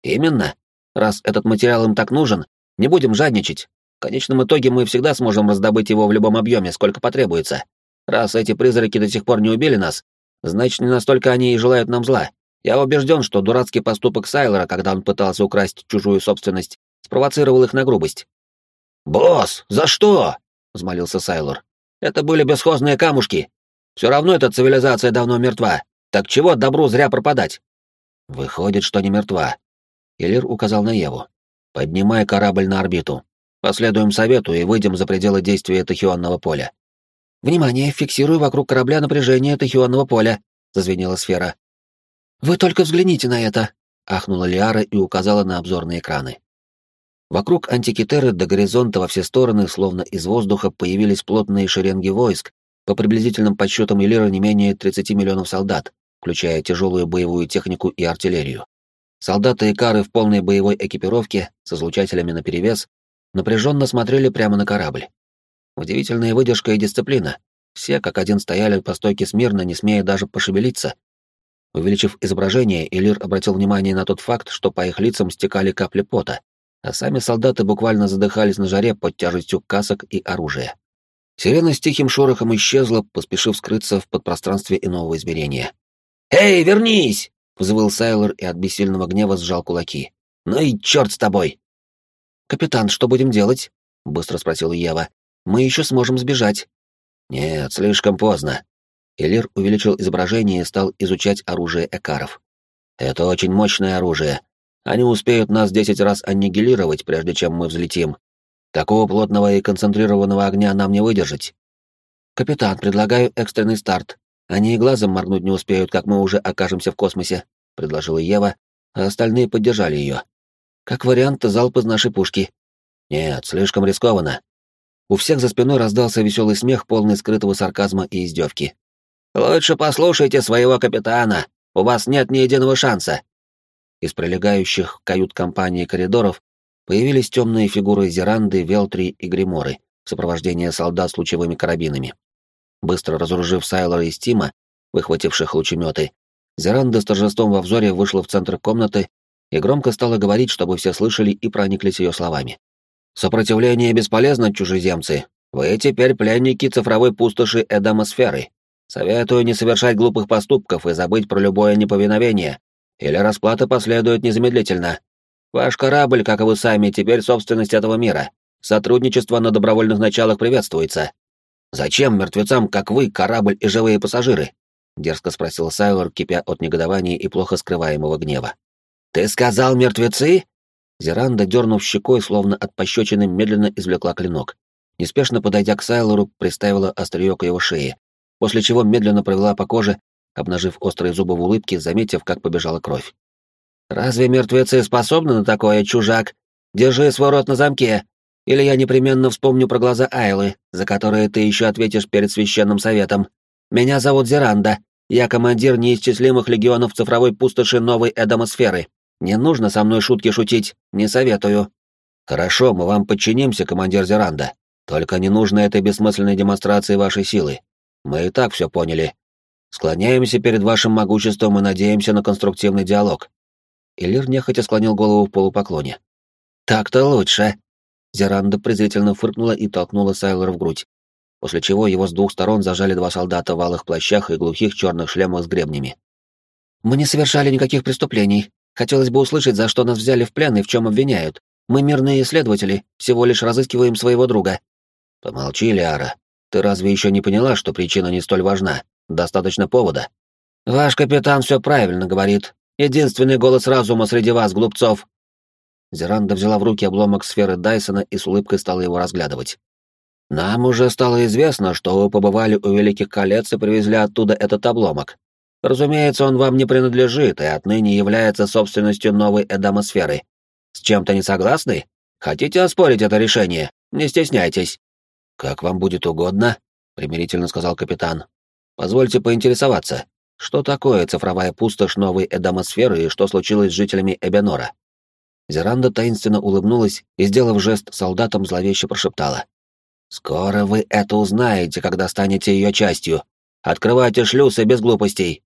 «Именно. Раз этот материал им так нужен, не будем жадничать. В конечном итоге мы всегда сможем раздобыть его в любом объеме, сколько потребуется. Раз эти призраки до сих пор не убили нас, значит, не настолько они и желают нам зла. Я убежден, что дурацкий поступок Сайлора, когда он пытался украсть чужую собственность, спровоцировал их на грубость. «Босс, за что?» — взмолился Сайлор. «Это были бесхозные камушки. Все равно эта цивилизация давно мертва. Так чего добру зря пропадать?» «Выходит, что не мертва». Элир указал на Еву. «Поднимай корабль на орбиту. Последуем совету и выйдем за пределы действия тахионного поля. «Внимание, фиксирую вокруг корабля напряжение тахионного поля», — зазвенела сфера. «Вы только взгляните на это!» — ахнула Лиара и указала на обзорные экраны. Вокруг антикитеры до горизонта во все стороны, словно из воздуха, появились плотные шеренги войск, по приблизительным подсчетам Элира не менее 30 миллионов солдат, включая тяжелую боевую технику и артиллерию. Солдаты и кары в полной боевой экипировке, с излучателями наперевес, напряженно смотрели прямо на корабль. Удивительная выдержка и дисциплина. Все как один стояли по стойке смирно, не смея даже пошевелиться. Увеличив изображение, Элир обратил внимание на тот факт, что по их лицам стекали капли пота, а сами солдаты буквально задыхались на жаре под тяжестью касок и оружия. Сирена с тихим шорохом исчезла, поспешив скрыться в подпространстве иного измерения. «Эй, вернись!» — взвыл Сайлор и от бессильного гнева сжал кулаки. «Ну и черт с тобой!» «Капитан, что будем делать?» — быстро спросила Ева мы еще сможем сбежать. Нет, слишком поздно. Элир увеличил изображение и стал изучать оружие экаров. Это очень мощное оружие. Они успеют нас десять раз аннигилировать, прежде чем мы взлетим. Такого плотного и концентрированного огня нам не выдержать. Капитан, предлагаю экстренный старт. Они и глазом моргнуть не успеют, как мы уже окажемся в космосе, предложила Ева, а остальные поддержали ее. Как вариант, залп из нашей пушки. Нет, слишком рискованно. У всех за спиной раздался веселый смех, полный скрытого сарказма и издевки. «Лучше послушайте своего капитана, у вас нет ни единого шанса!» Из прилегающих кают-компании коридоров появились темные фигуры Зеранды, Велтри и Гриморы в сопровождении солдат с лучевыми карабинами. Быстро разоружив Сайлора и Стима, выхвативших лучеметы, Зеранда с торжеством во взоре вышла в центр комнаты и громко стала говорить, чтобы все слышали и прониклись ее словами. Сопротивление бесполезно, чужеземцы. Вы теперь пленники цифровой пустоши Эдамосферы. Советую не совершать глупых поступков и забыть про любое неповиновение, или расплата последует незамедлительно. Ваш корабль, как и вы сами, теперь собственность этого мира. Сотрудничество на добровольных началах приветствуется. Зачем мертвецам, как вы, корабль и живые пассажиры? Дерзко спросил Сайлор, кипя от негодования и плохо скрываемого гнева. Ты сказал мертвецы? Зеранда, дернув щекой, словно от пощечины, медленно извлекла клинок. Неспешно подойдя к Сайлору, приставила острие к его шее, после чего медленно провела по коже, обнажив острые зубы в улыбке, заметив, как побежала кровь. «Разве мертвецы способны на такое, чужак? Держи свой рот на замке, или я непременно вспомню про глаза Айлы, за которые ты еще ответишь перед священным советом. Меня зовут Зеранда, я командир неисчислимых легионов цифровой пустоши новой Эдомосферы. Не нужно со мной шутки шутить, не советую». «Хорошо, мы вам подчинимся, командир Зеранда. Только не нужно этой бессмысленной демонстрации вашей силы. Мы и так все поняли. Склоняемся перед вашим могуществом и надеемся на конструктивный диалог. Элир нехотя склонил голову в полупоклоне. «Так-то лучше!» Зеранда презрительно фыркнула и толкнула Сайлора в грудь, после чего его с двух сторон зажали два солдата в алых плащах и глухих черных шлемах с гребнями. «Мы не совершали никаких преступлений. Хотелось бы услышать, за что нас взяли в плен и в чем обвиняют. Мы мирные исследователи, всего лишь разыскиваем своего друга». «Помолчи, Лиара. Ты разве еще не поняла, что причина не столь важна? Достаточно повода?» «Ваш капитан все правильно говорит. Единственный голос разума среди вас, глупцов!» Зеранда взяла в руки обломок сферы Дайсона и с улыбкой стала его разглядывать. «Нам уже стало известно, что вы побывали у Великих Колец и привезли оттуда этот обломок. Разумеется, он вам не принадлежит и отныне является собственностью новой Эдамосферы. С чем-то не согласны? Хотите оспорить это решение? Не стесняйтесь». «Как вам будет угодно», — примирительно сказал капитан. «Позвольте поинтересоваться, что такое цифровая пустошь новой Эдамосферы и что случилось с жителями Эбенора? Зеранда таинственно улыбнулась и, сделав жест солдатам, зловеще прошептала. «Скоро вы это узнаете, когда станете ее частью. Открывайте шлюсы без глупостей!»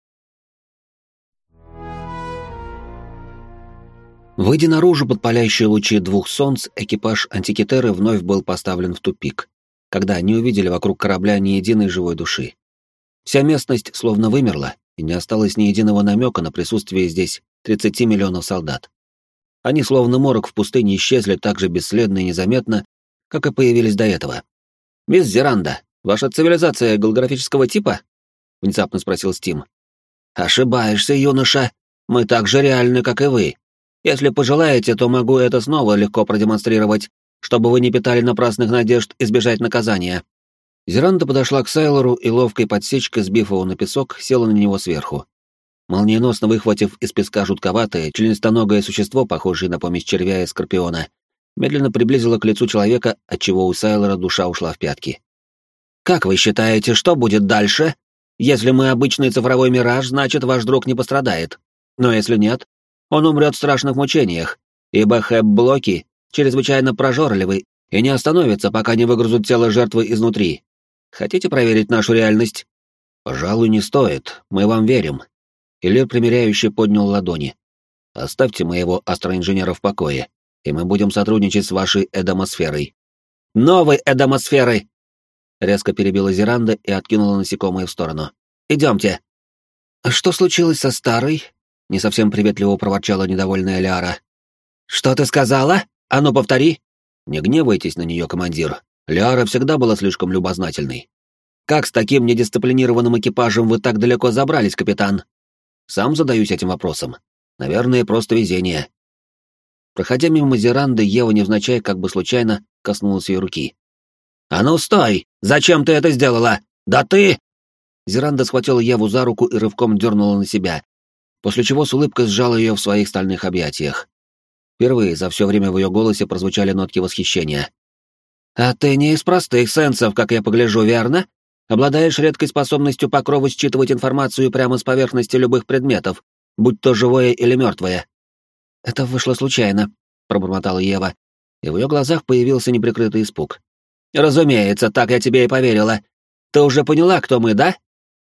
Выйдя наружу под палящие лучи двух солнц, экипаж антикитеры вновь был поставлен в тупик, когда они увидели вокруг корабля ни единой живой души. Вся местность словно вымерла, и не осталось ни единого намека на присутствие здесь 30 миллионов солдат. Они словно морок в пустыне исчезли так же бесследно и незаметно, как и появились до этого. «Мисс Зеранда, ваша цивилизация голографического типа?» — внезапно спросил Стим. «Ошибаешься, юноша. Мы так же реальны, как и вы. Если пожелаете, то могу это снова легко продемонстрировать, чтобы вы не питали напрасных надежд избежать наказания». Зеранда подошла к Сайлору и ловкой подсечкой, сбив его на песок, села на него сверху. Молниеносно выхватив из песка жутковатое, членистоногое существо, похожее на помесь червя и скорпиона, медленно приблизила к лицу человека, отчего у Сайлора душа ушла в пятки. «Как вы считаете, что будет дальше? Если мы обычный цифровой мираж, значит, ваш друг не пострадает. Но если нет, он умрет в страшных мучениях, ибо хэп-блоки чрезвычайно прожорливы и не остановятся, пока не выгрузут тело жертвы изнутри. Хотите проверить нашу реальность? Пожалуй, не стоит. Мы вам верим. Иллир примиряюще поднял ладони. Оставьте моего астроинженера в покое, и мы будем сотрудничать с вашей эдомосферой. Новой эдомосферой! Резко перебила Зеранда и откинула насекомое в сторону. Идемте. «А что случилось со старой? Не совсем приветливо проворчала недовольная Ляра. Что ты сказала? А ну повтори. Не гневайтесь на нее, командир. Ляра всегда была слишком любознательной. Как с таким недисциплинированным экипажем вы так далеко забрались, капитан? Сам задаюсь этим вопросом. Наверное, просто везение. Проходя мимо Зеранды, Ева невзначай, как бы случайно, коснулась ее руки. «А ну стой! Зачем ты это сделала? Да ты!» Зеранда схватила Еву за руку и рывком дернула на себя, после чего с улыбкой сжала ее в своих стальных объятиях. Впервые за все время в ее голосе прозвучали нотки восхищения. «А ты не из простых сенсов, как я погляжу, верно? Обладаешь редкой способностью по крову считывать информацию прямо с поверхности любых предметов, будь то живое или мертвое». «Это вышло случайно», — пробормотала Ева, и в ее глазах появился неприкрытый испуг. «Разумеется, так я тебе и поверила. Ты уже поняла, кто мы, да?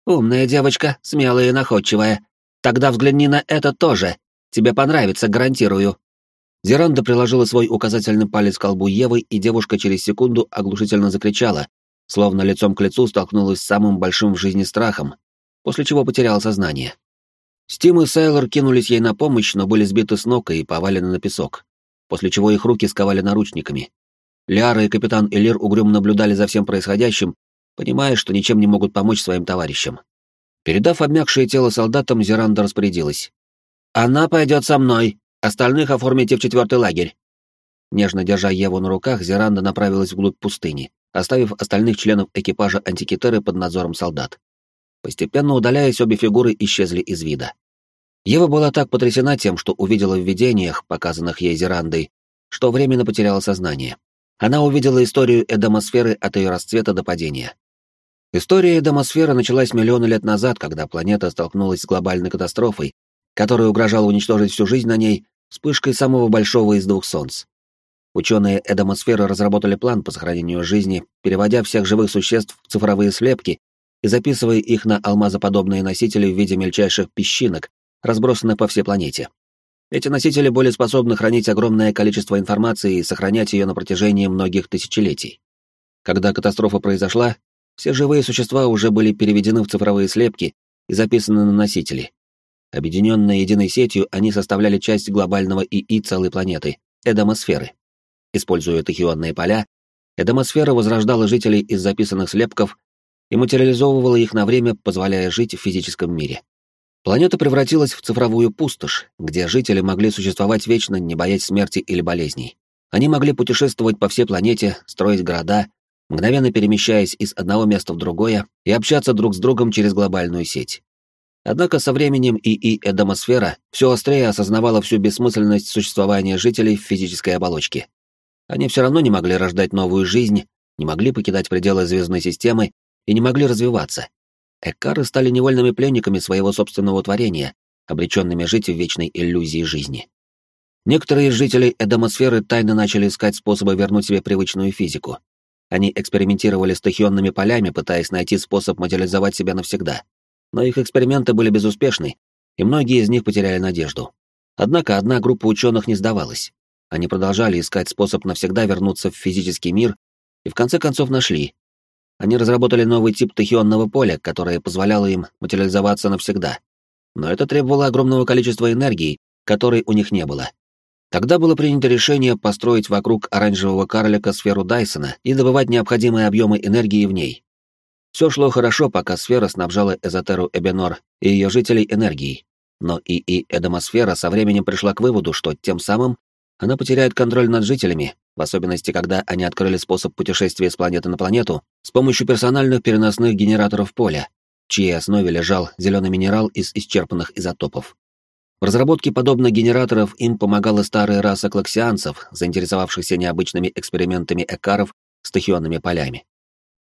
Умная девочка, смелая и находчивая. Тогда взгляни на это тоже. Тебе понравится, гарантирую». Зеранда приложила свой указательный палец к колбу Евы, и девушка через секунду оглушительно закричала, словно лицом к лицу столкнулась с самым большим в жизни страхом, после чего потеряла сознание. Стим и Сейлор кинулись ей на помощь, но были сбиты с ног и повалены на песок, после чего их руки сковали наручниками. Ляра и капитан Элир угрюмо наблюдали за всем происходящим, понимая, что ничем не могут помочь своим товарищам. Передав обмякшее тело солдатам, Зеранда распорядилась. «Она пойдет со мной!» Остальных оформите в четвертый лагерь. Нежно держа Еву на руках, Зеранда направилась вглубь пустыни, оставив остальных членов экипажа антикитеры под надзором солдат. Постепенно удаляясь, обе фигуры исчезли из вида. Ева была так потрясена тем, что увидела в видениях, показанных ей Зерандой, что временно потеряла сознание. Она увидела историю Эдомосферы от ее расцвета до падения. История Эдомосферы началась миллионы лет назад, когда планета столкнулась с глобальной катастрофой, которая угрожала уничтожить всю жизнь на ней вспышкой самого большого из двух солнц. Ученые Эдомосферы разработали план по сохранению жизни, переводя всех живых существ в цифровые слепки и записывая их на алмазоподобные носители в виде мельчайших песчинок, разбросанных по всей планете. Эти носители были способны хранить огромное количество информации и сохранять ее на протяжении многих тысячелетий. Когда катастрофа произошла, все живые существа уже были переведены в цифровые слепки и записаны на носители. Объединенные единой сетью, они составляли часть глобального ИИ целой планеты — Эдомосферы. Используя тахионные поля, Эдомосфера возрождала жителей из записанных слепков и материализовывала их на время, позволяя жить в физическом мире. Планета превратилась в цифровую пустошь, где жители могли существовать вечно, не боясь смерти или болезней. Они могли путешествовать по всей планете, строить города, мгновенно перемещаясь из одного места в другое и общаться друг с другом через глобальную сеть. Однако со временем ИИ Эдомосфера все острее осознавала всю бессмысленность существования жителей в физической оболочке. Они все равно не могли рождать новую жизнь, не могли покидать пределы звездной системы и не могли развиваться. Эккары стали невольными пленниками своего собственного творения, обреченными жить в вечной иллюзии жизни. Некоторые из жителей Эдомосферы тайно начали искать способы вернуть себе привычную физику. Они экспериментировали с тахионными полями, пытаясь найти способ материализовать себя навсегда. Но их эксперименты были безуспешны, и многие из них потеряли надежду. Однако одна группа ученых не сдавалась. Они продолжали искать способ навсегда вернуться в физический мир и в конце концов нашли, они разработали новый тип тахионного поля, которое позволяло им материализоваться навсегда. Но это требовало огромного количества энергии, которой у них не было. Тогда было принято решение построить вокруг оранжевого карлика сферу Дайсона и добывать необходимые объемы энергии в ней. Все шло хорошо, пока сфера снабжала Эзотеру Эбенор и ее жителей энергией. Но и и Эдомосфера со временем пришла к выводу, что тем самым она потеряет контроль над жителями, в особенности, когда они открыли способ путешествия с планеты на планету с помощью персональных переносных генераторов поля, в чьей основе лежал зеленый минерал из исчерпанных изотопов. В разработке подобных генераторов им помогала старая раса клаксианцев, заинтересовавшихся необычными экспериментами экаров с тахионными полями.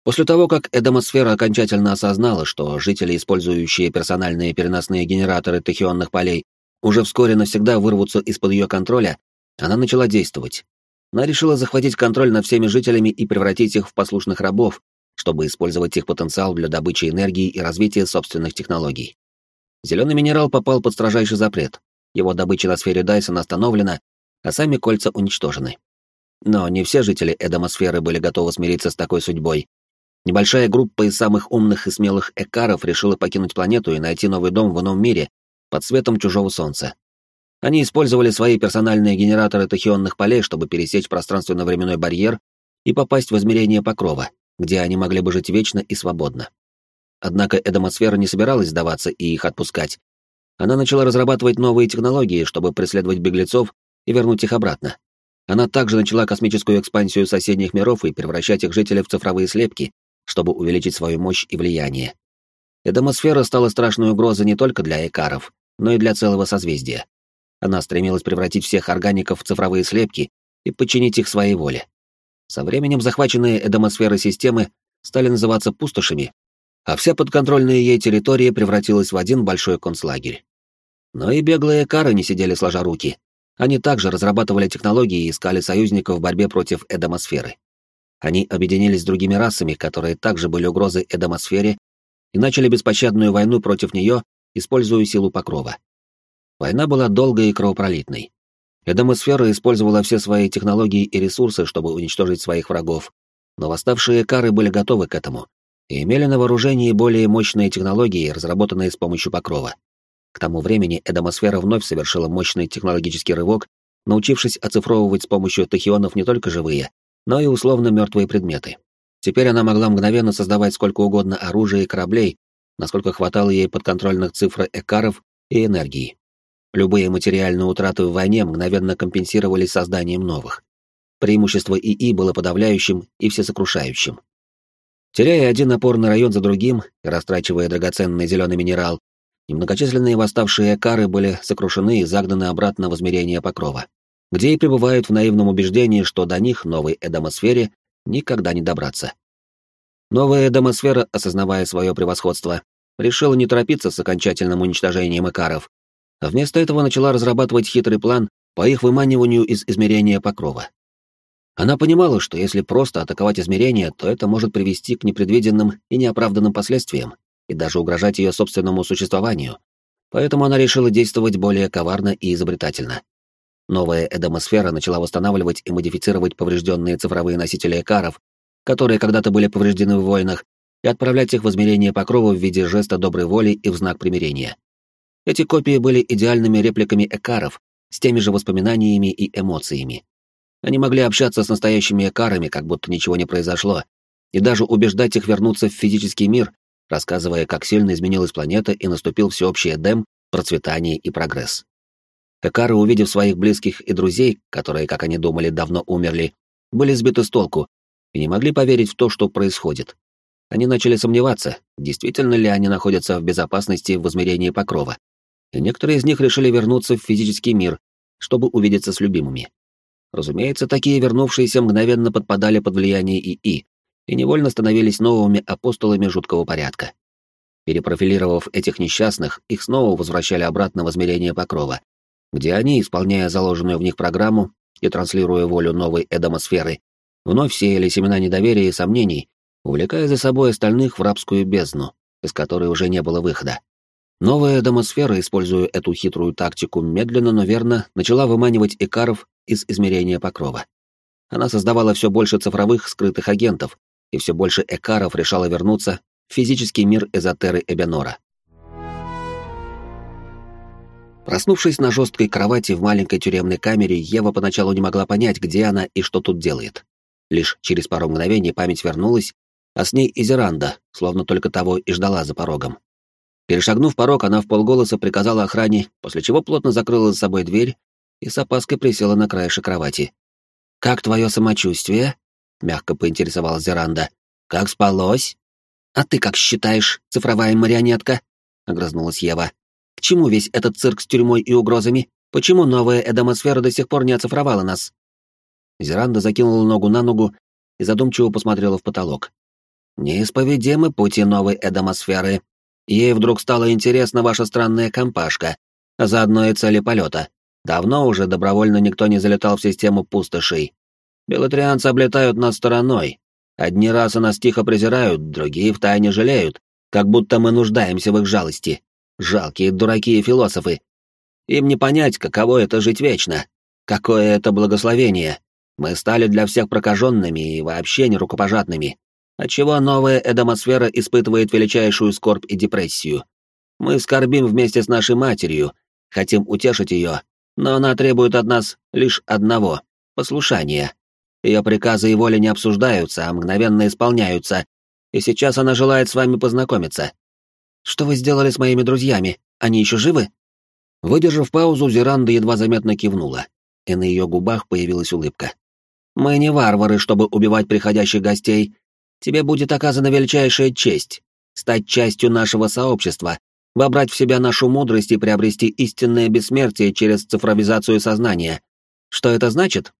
После того, как Эдомосфера окончательно осознала, что жители, использующие персональные переносные генераторы тахионных полей, уже вскоре навсегда вырвутся из-под ее контроля, она начала действовать. Она решила захватить контроль над всеми жителями и превратить их в послушных рабов, чтобы использовать их потенциал для добычи энергии и развития собственных технологий. Зеленый минерал попал под строжайший запрет. Его добыча на сфере Дайсона остановлена, а сами кольца уничтожены. Но не все жители Эдомосферы были готовы смириться с такой судьбой. Небольшая группа из самых умных и смелых экаров решила покинуть планету и найти новый дом в ином мире под светом чужого солнца. Они использовали свои персональные генераторы тахионных полей, чтобы пересечь пространственно-временной барьер и попасть в измерение покрова, где они могли бы жить вечно и свободно. Однако Эдомосфера не собиралась сдаваться и их отпускать. Она начала разрабатывать новые технологии, чтобы преследовать беглецов и вернуть их обратно. Она также начала космическую экспансию соседних миров и превращать их жителей в цифровые слепки, чтобы увеличить свою мощь и влияние. Эдомосфера стала страшной угрозой не только для экаров, но и для целого созвездия. Она стремилась превратить всех органиков в цифровые слепки и подчинить их своей воле. Со временем захваченные эдомосферы системы стали называться пустошами, а вся подконтрольная ей территория превратилась в один большой концлагерь. Но и беглые кары не сидели сложа руки. Они также разрабатывали технологии и искали союзников в борьбе против эдомосферы. Они объединились с другими расами, которые также были угрозой эдомосфере, и начали беспощадную войну против нее, используя силу покрова. Война была долгой и кровопролитной. Эдомосфера использовала все свои технологии и ресурсы, чтобы уничтожить своих врагов, но восставшие кары были готовы к этому и имели на вооружении более мощные технологии, разработанные с помощью покрова. К тому времени Эдомосфера вновь совершила мощный технологический рывок, научившись оцифровывать с помощью тахионов не только живые, но и условно мертвые предметы. Теперь она могла мгновенно создавать сколько угодно оружия и кораблей, насколько хватало ей подконтрольных цифр экаров и энергии. Любые материальные утраты в войне мгновенно компенсировались созданием новых. Преимущество ИИ было подавляющим и всесокрушающим. Теряя один опорный район за другим и растрачивая драгоценный зеленый минерал, Немногочисленные восставшие экары были сокрушены и загнаны обратно в измерение покрова, где и пребывают в наивном убеждении, что до них, новой эдомосфере, никогда не добраться. Новая эдомосфера, осознавая свое превосходство, решила не торопиться с окончательным уничтожением экаров, а вместо этого начала разрабатывать хитрый план по их выманиванию из измерения покрова. Она понимала, что если просто атаковать измерение, то это может привести к непредвиденным и неоправданным последствиям и даже угрожать ее собственному существованию. Поэтому она решила действовать более коварно и изобретательно. Новая эдомосфера начала восстанавливать и модифицировать поврежденные цифровые носители экаров, которые когда-то были повреждены в войнах, и отправлять их в измерение покрова в виде жеста доброй воли и в знак примирения. Эти копии были идеальными репликами экаров, с теми же воспоминаниями и эмоциями. Они могли общаться с настоящими экарами, как будто ничего не произошло, и даже убеждать их вернуться в физический мир, рассказывая, как сильно изменилась планета и наступил всеобщий Эдем, процветание и прогресс. Экары, увидев своих близких и друзей, которые, как они думали, давно умерли, были сбиты с толку и не могли поверить в то, что происходит. Они начали сомневаться, действительно ли они находятся в безопасности в измерении покрова. И некоторые из них решили вернуться в физический мир, чтобы увидеться с любимыми. Разумеется, такие вернувшиеся мгновенно подпадали под влияние ИИ и невольно становились новыми апостолами жуткого порядка. Перепрофилировав этих несчастных, их снова возвращали обратно в измерение покрова, где они, исполняя заложенную в них программу и транслируя волю новой эдомосферы, вновь сеяли семена недоверия и сомнений, увлекая за собой остальных в рабскую бездну, из которой уже не было выхода. Новая домосфера, используя эту хитрую тактику, медленно, но верно начала выманивать икаров из измерения покрова. Она создавала все больше цифровых скрытых агентов, и все больше экаров решала вернуться в физический мир эзотеры Эбенора. Проснувшись на жесткой кровати в маленькой тюремной камере, Ева поначалу не могла понять, где она и что тут делает. Лишь через пару мгновений память вернулась, а с ней и Зеранда, словно только того и ждала за порогом. Перешагнув порог, она в полголоса приказала охране, после чего плотно закрыла за собой дверь и с опаской присела на краешек кровати. «Как твое самочувствие?» — мягко поинтересовалась Зеранда. «Как спалось?» «А ты как считаешь, цифровая марионетка?» — огрызнулась Ева. К чему весь этот цирк с тюрьмой и угрозами? Почему новая эдомосфера до сих пор не оцифровала нас?» Зеранда закинула ногу на ногу и задумчиво посмотрела в потолок. «Неисповедимы пути новой эдомосферы. Ей вдруг стало интересна ваша странная компашка, а заодно и цели полета. Давно уже добровольно никто не залетал в систему пустошей. Белотрианцы облетают нас стороной. Одни расы нас тихо презирают, другие втайне жалеют, как будто мы нуждаемся в их жалости. Жалкие дураки и философы. Им не понять, каково это жить вечно. Какое это благословение. Мы стали для всех прокаженными и вообще не рукопожатными. Отчего новая эдомосфера испытывает величайшую скорбь и депрессию. Мы скорбим вместе с нашей матерью, хотим утешить ее, но она требует от нас лишь одного — послушания. Ее приказы и воли не обсуждаются, а мгновенно исполняются, и сейчас она желает с вами познакомиться. Что вы сделали с моими друзьями? Они еще живы?» Выдержав паузу, Зеранда едва заметно кивнула, и на ее губах появилась улыбка. «Мы не варвары, чтобы убивать приходящих гостей. Тебе будет оказана величайшая честь — стать частью нашего сообщества, вобрать в себя нашу мудрость и приобрести истинное бессмертие через цифровизацию сознания. Что это значит?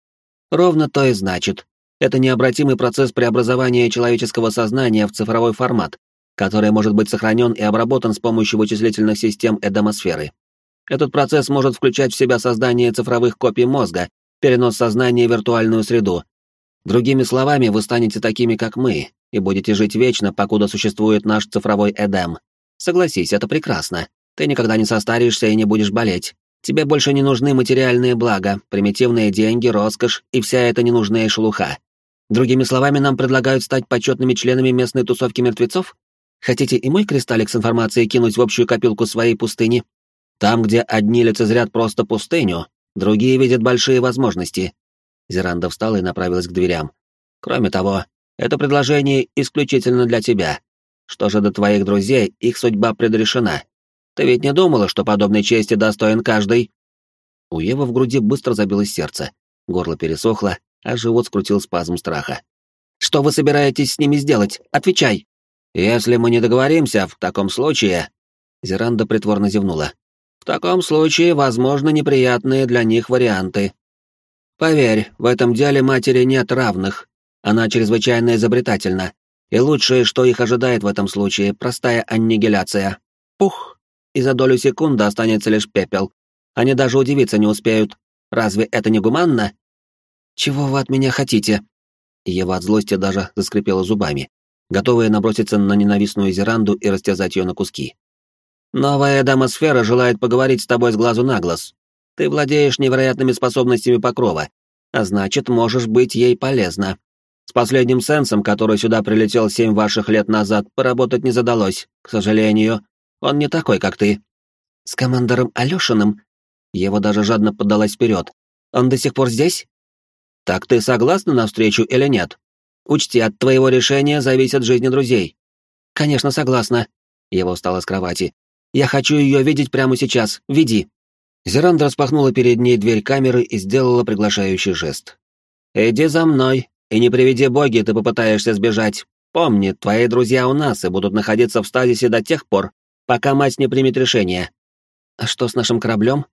Ровно то и значит. Это необратимый процесс преобразования человеческого сознания в цифровой формат, который может быть сохранен и обработан с помощью вычислительных систем Эдомосферы. Этот процесс может включать в себя создание цифровых копий мозга, перенос сознания в виртуальную среду. Другими словами, вы станете такими, как мы, и будете жить вечно, покуда существует наш цифровой Эдем. Согласись, это прекрасно. Ты никогда не состаришься и не будешь болеть. Тебе больше не нужны материальные блага, примитивные деньги, роскошь и вся эта ненужная шелуха. Другими словами, нам предлагают стать почетными членами местной тусовки мертвецов? Хотите и мой кристаллик с информацией кинуть в общую копилку своей пустыни? Там, где одни лицезрят просто пустыню, другие видят большие возможности. Зеранда встала и направилась к дверям. Кроме того, это предложение исключительно для тебя. Что же до твоих друзей, их судьба предрешена. Ты ведь не думала, что подобной чести достоин каждый? У Евы в груди быстро забилось сердце, горло пересохло, а живот скрутил спазм страха. «Что вы собираетесь с ними сделать? Отвечай!» «Если мы не договоримся, в таком случае...» Зеранда притворно зевнула. «В таком случае возможны неприятные для них варианты. Поверь, в этом деле матери нет равных. Она чрезвычайно изобретательна. И лучшее, что их ожидает в этом случае, простая аннигиляция. Пух! И за долю секунды останется лишь пепел. Они даже удивиться не успеют. Разве это не гуманно? Чего вы от меня хотите? Ева от злости даже заскрипела зубами, готовая наброситься на ненавистную Зеранду и растерзать ее на куски. «Новая домосфера желает поговорить с тобой с глазу на глаз. Ты владеешь невероятными способностями покрова, а значит, можешь быть ей полезна. С последним сенсом, который сюда прилетел семь ваших лет назад, поработать не задалось, к сожалению. Он не такой, как ты. С командором Алешиным? Его даже жадно поддалась вперед. Он до сих пор здесь? Так ты согласна на встречу или нет? Учти, от твоего решения зависит жизнь друзей. Конечно, согласна. Ева встала с кровати. Я хочу ее видеть прямо сейчас. Веди. Зеранда распахнула перед ней дверь камеры и сделала приглашающий жест. «Иди за мной, и не приведи боги, ты попытаешься сбежать. Помни, твои друзья у нас и будут находиться в стазисе до тех пор, пока мать не примет решение. А что с нашим кораблем?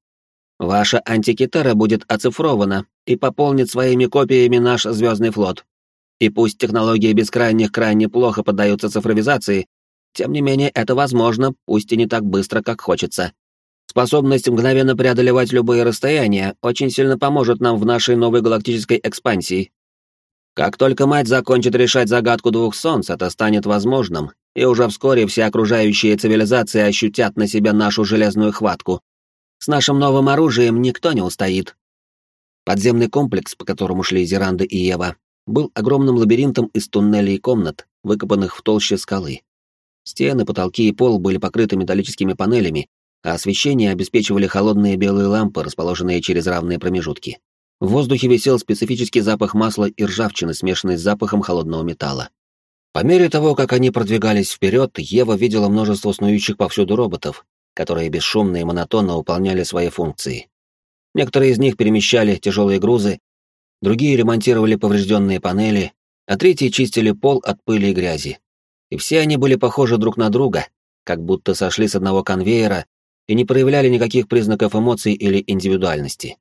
Ваша антикитера будет оцифрована и пополнит своими копиями наш звездный флот. И пусть технологии бескрайних крайне плохо поддаются цифровизации, тем не менее это возможно, пусть и не так быстро, как хочется. Способность мгновенно преодолевать любые расстояния очень сильно поможет нам в нашей новой галактической экспансии. Как только мать закончит решать загадку двух солнц, это станет возможным, и уже вскоре все окружающие цивилизации ощутят на себя нашу железную хватку. С нашим новым оружием никто не устоит. Подземный комплекс, по которому шли Зеранда и Ева, был огромным лабиринтом из туннелей и комнат, выкопанных в толще скалы. Стены, потолки и пол были покрыты металлическими панелями, а освещение обеспечивали холодные белые лампы, расположенные через равные промежутки. В воздухе висел специфический запах масла и ржавчины, смешанный с запахом холодного металла. По мере того, как они продвигались вперед, Ева видела множество снующих повсюду роботов, которые бесшумно и монотонно выполняли свои функции. Некоторые из них перемещали тяжелые грузы, другие ремонтировали поврежденные панели, а третьи чистили пол от пыли и грязи. И все они были похожи друг на друга, как будто сошли с одного конвейера и не проявляли никаких признаков эмоций или индивидуальности.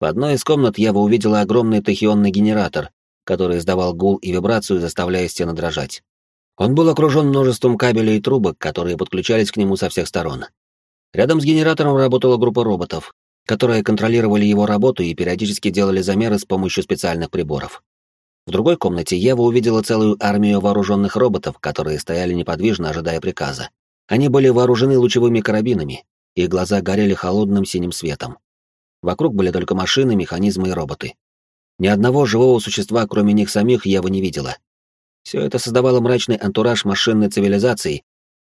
В одной из комнат Ева увидела огромный тахионный генератор, который издавал гул и вибрацию, заставляя стены дрожать. Он был окружен множеством кабелей и трубок, которые подключались к нему со всех сторон. Рядом с генератором работала группа роботов, которые контролировали его работу и периодически делали замеры с помощью специальных приборов. В другой комнате Ева увидела целую армию вооруженных роботов, которые стояли неподвижно, ожидая приказа. Они были вооружены лучевыми карабинами, их глаза горели холодным синим светом. Вокруг были только машины, механизмы и роботы. Ни одного живого существа, кроме них самих, Ева не видела. Все это создавало мрачный антураж машинной цивилизации,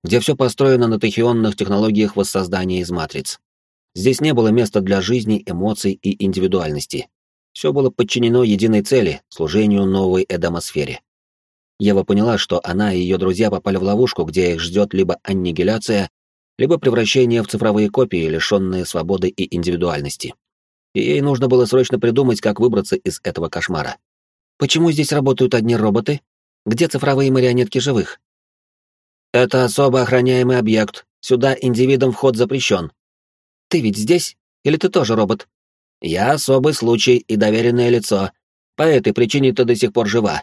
где все построено на тахионных технологиях воссоздания из матриц. Здесь не было места для жизни, эмоций и индивидуальности. Все было подчинено единой цели — служению новой эдамосфере. Ева поняла, что она и ее друзья попали в ловушку, где их ждет либо аннигиляция, либо превращение в цифровые копии, лишенные свободы и индивидуальности. И ей нужно было срочно придумать, как выбраться из этого кошмара. Почему здесь работают одни роботы? Где цифровые марионетки живых? Это особо охраняемый объект. Сюда индивидам вход запрещен. Ты ведь здесь? Или ты тоже робот? Я особый случай и доверенное лицо. По этой причине ты до сих пор жива.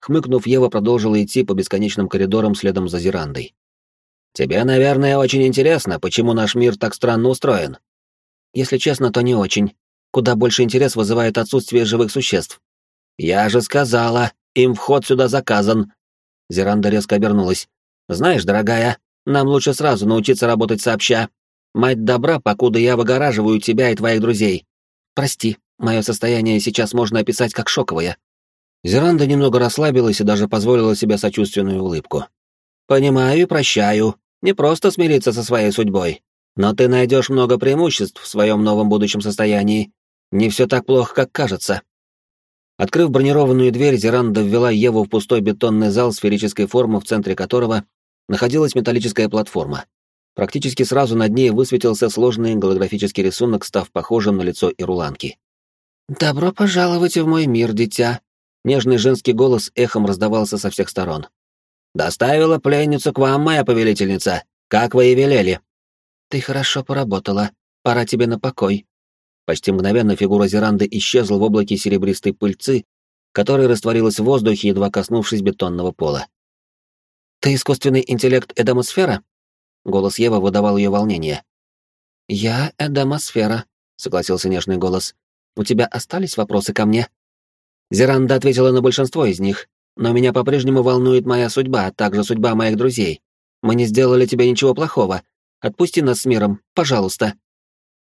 Хмыкнув, Ева продолжила идти по бесконечным коридорам следом за Зерандой. «Тебе, наверное, очень интересно, почему наш мир так странно устроен». «Если честно, то не очень. Куда больше интерес вызывает отсутствие живых существ». «Я же сказала, им вход сюда заказан». Зеранда резко обернулась. «Знаешь, дорогая, нам лучше сразу научиться работать сообща. Мать добра, покуда я выгораживаю тебя и твоих друзей. Прости, мое состояние сейчас можно описать как шоковое. Зеранда немного расслабилась и даже позволила себе сочувственную улыбку. «Понимаю и прощаю. Не просто смириться со своей судьбой. Но ты найдешь много преимуществ в своем новом будущем состоянии. Не все так плохо, как кажется». Открыв бронированную дверь, Зеранда ввела Еву в пустой бетонный зал сферической формы, в центре которого находилась металлическая платформа. Практически сразу над ней высветился сложный голографический рисунок, став похожим на лицо Ируланки. «Добро пожаловать в мой мир, дитя», Нежный женский голос эхом раздавался со всех сторон. «Доставила пленницу к вам, моя повелительница. как вы и велели». «Ты хорошо поработала. Пора тебе на покой». Почти мгновенно фигура Зеранды исчезла в облаке серебристой пыльцы, которая растворилась в воздухе, едва коснувшись бетонного пола. «Ты искусственный интеллект Эдамосфера?» Голос Евы выдавал ее волнение. «Я Эдамосфера», — согласился нежный голос. «У тебя остались вопросы ко мне?» Зеранда ответила на большинство из них, но меня по-прежнему волнует моя судьба, а также судьба моих друзей. Мы не сделали тебе ничего плохого. Отпусти нас с миром, пожалуйста.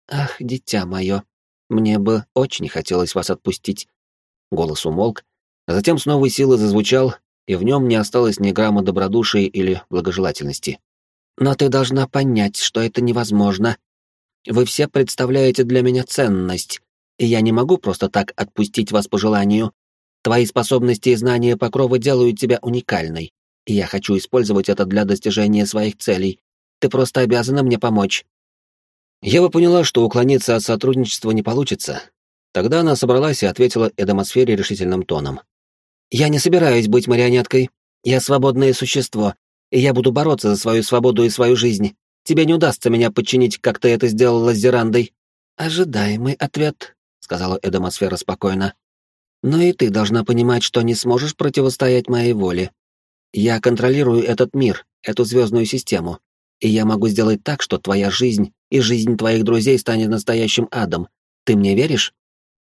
Ах, дитя мое, мне бы очень хотелось вас отпустить. Голос умолк, а затем с новой силой зазвучал, и в нем не осталось ни грамма добродушия или благожелательности. Но ты должна понять, что это невозможно. Вы все представляете для меня ценность, и я не могу просто так отпустить вас по желанию. Твои способности и знания покрова делают тебя уникальной, и я хочу использовать это для достижения своих целей. Ты просто обязана мне помочь». Ева поняла, что уклониться от сотрудничества не получится. Тогда она собралась и ответила Эдемосфере решительным тоном. «Я не собираюсь быть марионеткой. Я свободное существо, и я буду бороться за свою свободу и свою жизнь. Тебе не удастся меня подчинить, как ты это сделала с Зерандой». «Ожидаемый ответ», сказала Эдемосфера спокойно. Но и ты должна понимать, что не сможешь противостоять моей воле. Я контролирую этот мир, эту звездную систему, и я могу сделать так, что твоя жизнь и жизнь твоих друзей станет настоящим адом. Ты мне веришь?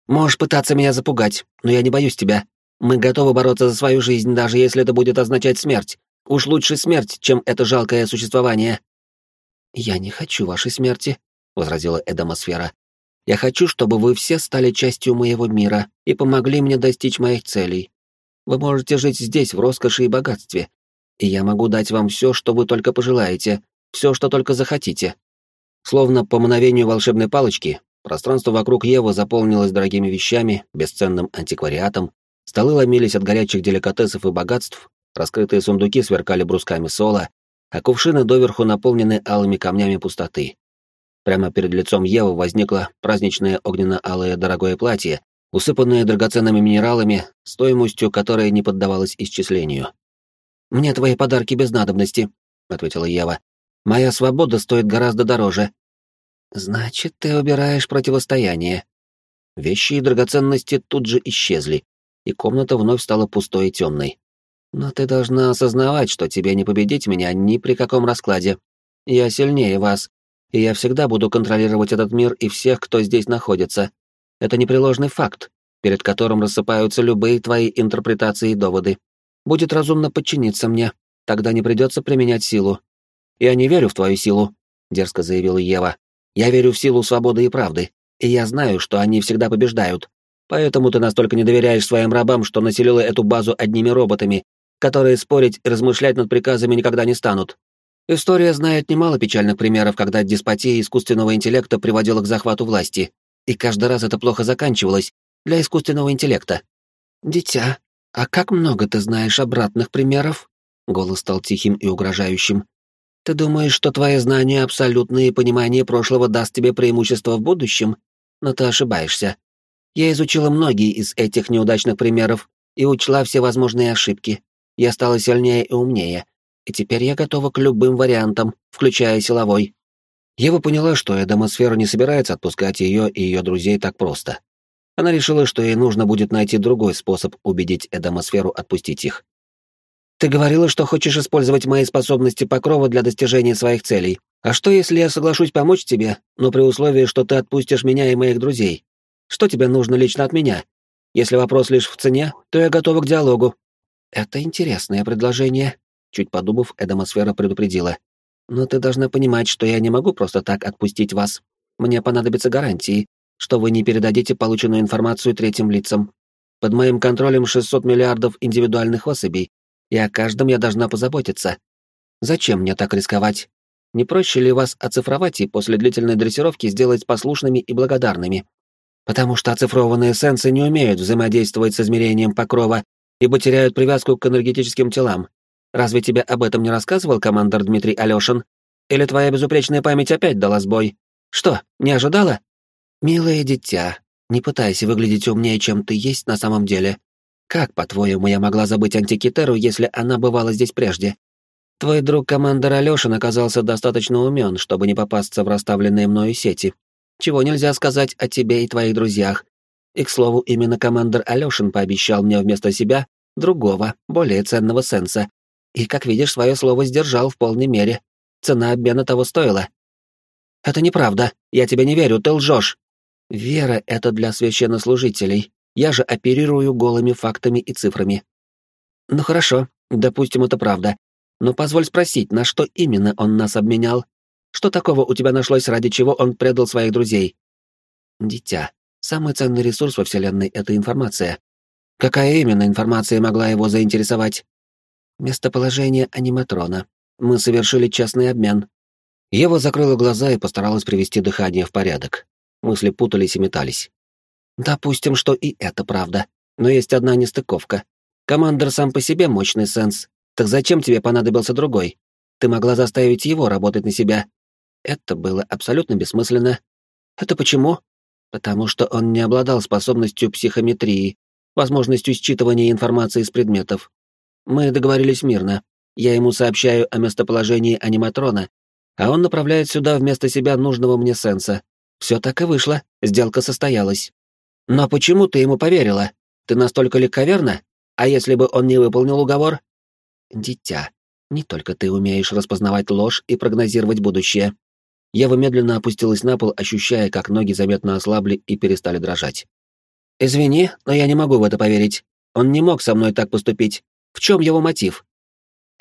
Можешь пытаться меня запугать, но я не боюсь тебя. Мы готовы бороться за свою жизнь, даже если это будет означать смерть. Уж лучше смерть, чем это жалкое существование. Я не хочу вашей смерти, возразила Эдемосфера. Я хочу, чтобы вы все стали частью моего мира и помогли мне достичь моих целей. Вы можете жить здесь в роскоши и богатстве, и я могу дать вам все, что вы только пожелаете, все, что только захотите». Словно по мановению волшебной палочки, пространство вокруг Евы заполнилось дорогими вещами, бесценным антиквариатом, столы ломились от горячих деликатесов и богатств, раскрытые сундуки сверкали брусками сола, а кувшины доверху наполнены алыми камнями пустоты. Прямо перед лицом Евы возникло праздничное огненно-алое дорогое платье, усыпанное драгоценными минералами, стоимостью которой не поддавалась исчислению. «Мне твои подарки без надобности», — ответила Ева. «Моя свобода стоит гораздо дороже». «Значит, ты убираешь противостояние». Вещи и драгоценности тут же исчезли, и комната вновь стала пустой и темной. «Но ты должна осознавать, что тебе не победить меня ни при каком раскладе. Я сильнее вас, и я всегда буду контролировать этот мир и всех, кто здесь находится. Это непреложный факт, перед которым рассыпаются любые твои интерпретации и доводы. Будет разумно подчиниться мне, тогда не придется применять силу. Я не верю в твою силу, дерзко заявила Ева. Я верю в силу свободы и правды, и я знаю, что они всегда побеждают. Поэтому ты настолько не доверяешь своим рабам, что населила эту базу одними роботами, которые спорить и размышлять над приказами никогда не станут. История знает немало печальных примеров, когда деспотия искусственного интеллекта приводила к захвату власти, и каждый раз это плохо заканчивалось для искусственного интеллекта. «Дитя, а как много ты знаешь обратных примеров?» Голос стал тихим и угрожающим. «Ты думаешь, что твои знания абсолютные понимание прошлого даст тебе преимущество в будущем? Но ты ошибаешься. Я изучила многие из этих неудачных примеров и учла все возможные ошибки. Я стала сильнее и умнее, и теперь я готова к любым вариантам, включая силовой. Ева поняла, что Эдемосфера не собирается отпускать ее и ее друзей так просто. Она решила, что ей нужно будет найти другой способ убедить Эдемосферу отпустить их. «Ты говорила, что хочешь использовать мои способности покрова для достижения своих целей. А что, если я соглашусь помочь тебе, но при условии, что ты отпустишь меня и моих друзей? Что тебе нужно лично от меня? Если вопрос лишь в цене, то я готова к диалогу». «Это интересное предложение», Чуть подумав, Эдемосфера предупредила. «Но ты должна понимать, что я не могу просто так отпустить вас. Мне понадобятся гарантии, что вы не передадите полученную информацию третьим лицам. Под моим контролем 600 миллиардов индивидуальных особей, и о каждом я должна позаботиться. Зачем мне так рисковать? Не проще ли вас оцифровать и после длительной дрессировки сделать послушными и благодарными? Потому что оцифрованные сенсы не умеют взаимодействовать с измерением покрова, ибо теряют привязку к энергетическим телам, Разве тебе об этом не рассказывал командор Дмитрий Алешин? Или твоя безупречная память опять дала сбой? Что, не ожидала? Милое дитя, не пытайся выглядеть умнее, чем ты есть на самом деле. Как, по-твоему, я могла забыть Антикитеру, если она бывала здесь прежде? Твой друг командор Алёшин оказался достаточно умен, чтобы не попасться в расставленные мною сети. Чего нельзя сказать о тебе и твоих друзьях. И, к слову, именно командор Алёшин пообещал мне вместо себя другого, более ценного сенса. И, как видишь, свое слово сдержал в полной мере. Цена обмена того стоила. Это неправда. Я тебе не верю, ты лжешь. Вера — это для священнослужителей. Я же оперирую голыми фактами и цифрами. Ну хорошо, допустим, это правда. Но позволь спросить, на что именно он нас обменял? Что такого у тебя нашлось, ради чего он предал своих друзей? Дитя. Самый ценный ресурс во Вселенной — это информация. Какая именно информация могла его заинтересовать? Местоположение аниматрона. Мы совершили честный обмен. Ева закрыла глаза и постаралась привести дыхание в порядок. Мысли путались и метались. Допустим, что и это правда. Но есть одна нестыковка. Командор сам по себе мощный сенс. Так зачем тебе понадобился другой? Ты могла заставить его работать на себя. Это было абсолютно бессмысленно. Это почему? Потому что он не обладал способностью психометрии, возможностью считывания информации из предметов. Мы договорились мирно. Я ему сообщаю о местоположении аниматрона, а он направляет сюда вместо себя нужного мне сенса. Все так и вышло, сделка состоялась. Но почему ты ему поверила? Ты настолько легковерна? А если бы он не выполнил уговор? Дитя, не только ты умеешь распознавать ложь и прогнозировать будущее. Ева медленно опустилась на пол, ощущая, как ноги заметно ослабли и перестали дрожать. «Извини, но я не могу в это поверить. Он не мог со мной так поступить. В чем его мотив?»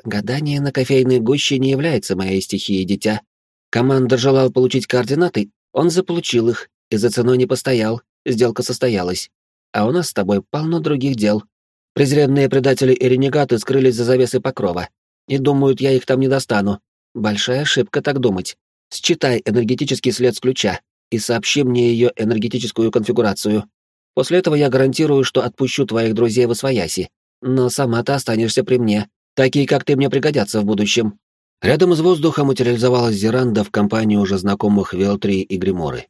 «Гадание на кофейной гуще не является моей стихией, дитя. Командор желал получить координаты, он заполучил их, и за ценой не постоял, сделка состоялась. А у нас с тобой полно других дел. Презренные предатели и ренегаты скрылись за завесой покрова. И думают, я их там не достану. Большая ошибка так думать. Считай энергетический след с ключа и сообщи мне ее энергетическую конфигурацию. После этого я гарантирую, что отпущу твоих друзей в Освояси. Но сама ты останешься при мне. Такие, как ты, мне пригодятся в будущем. Рядом из воздуха материализовалась Зеранда в компании уже знакомых Велтрии и Гриморы.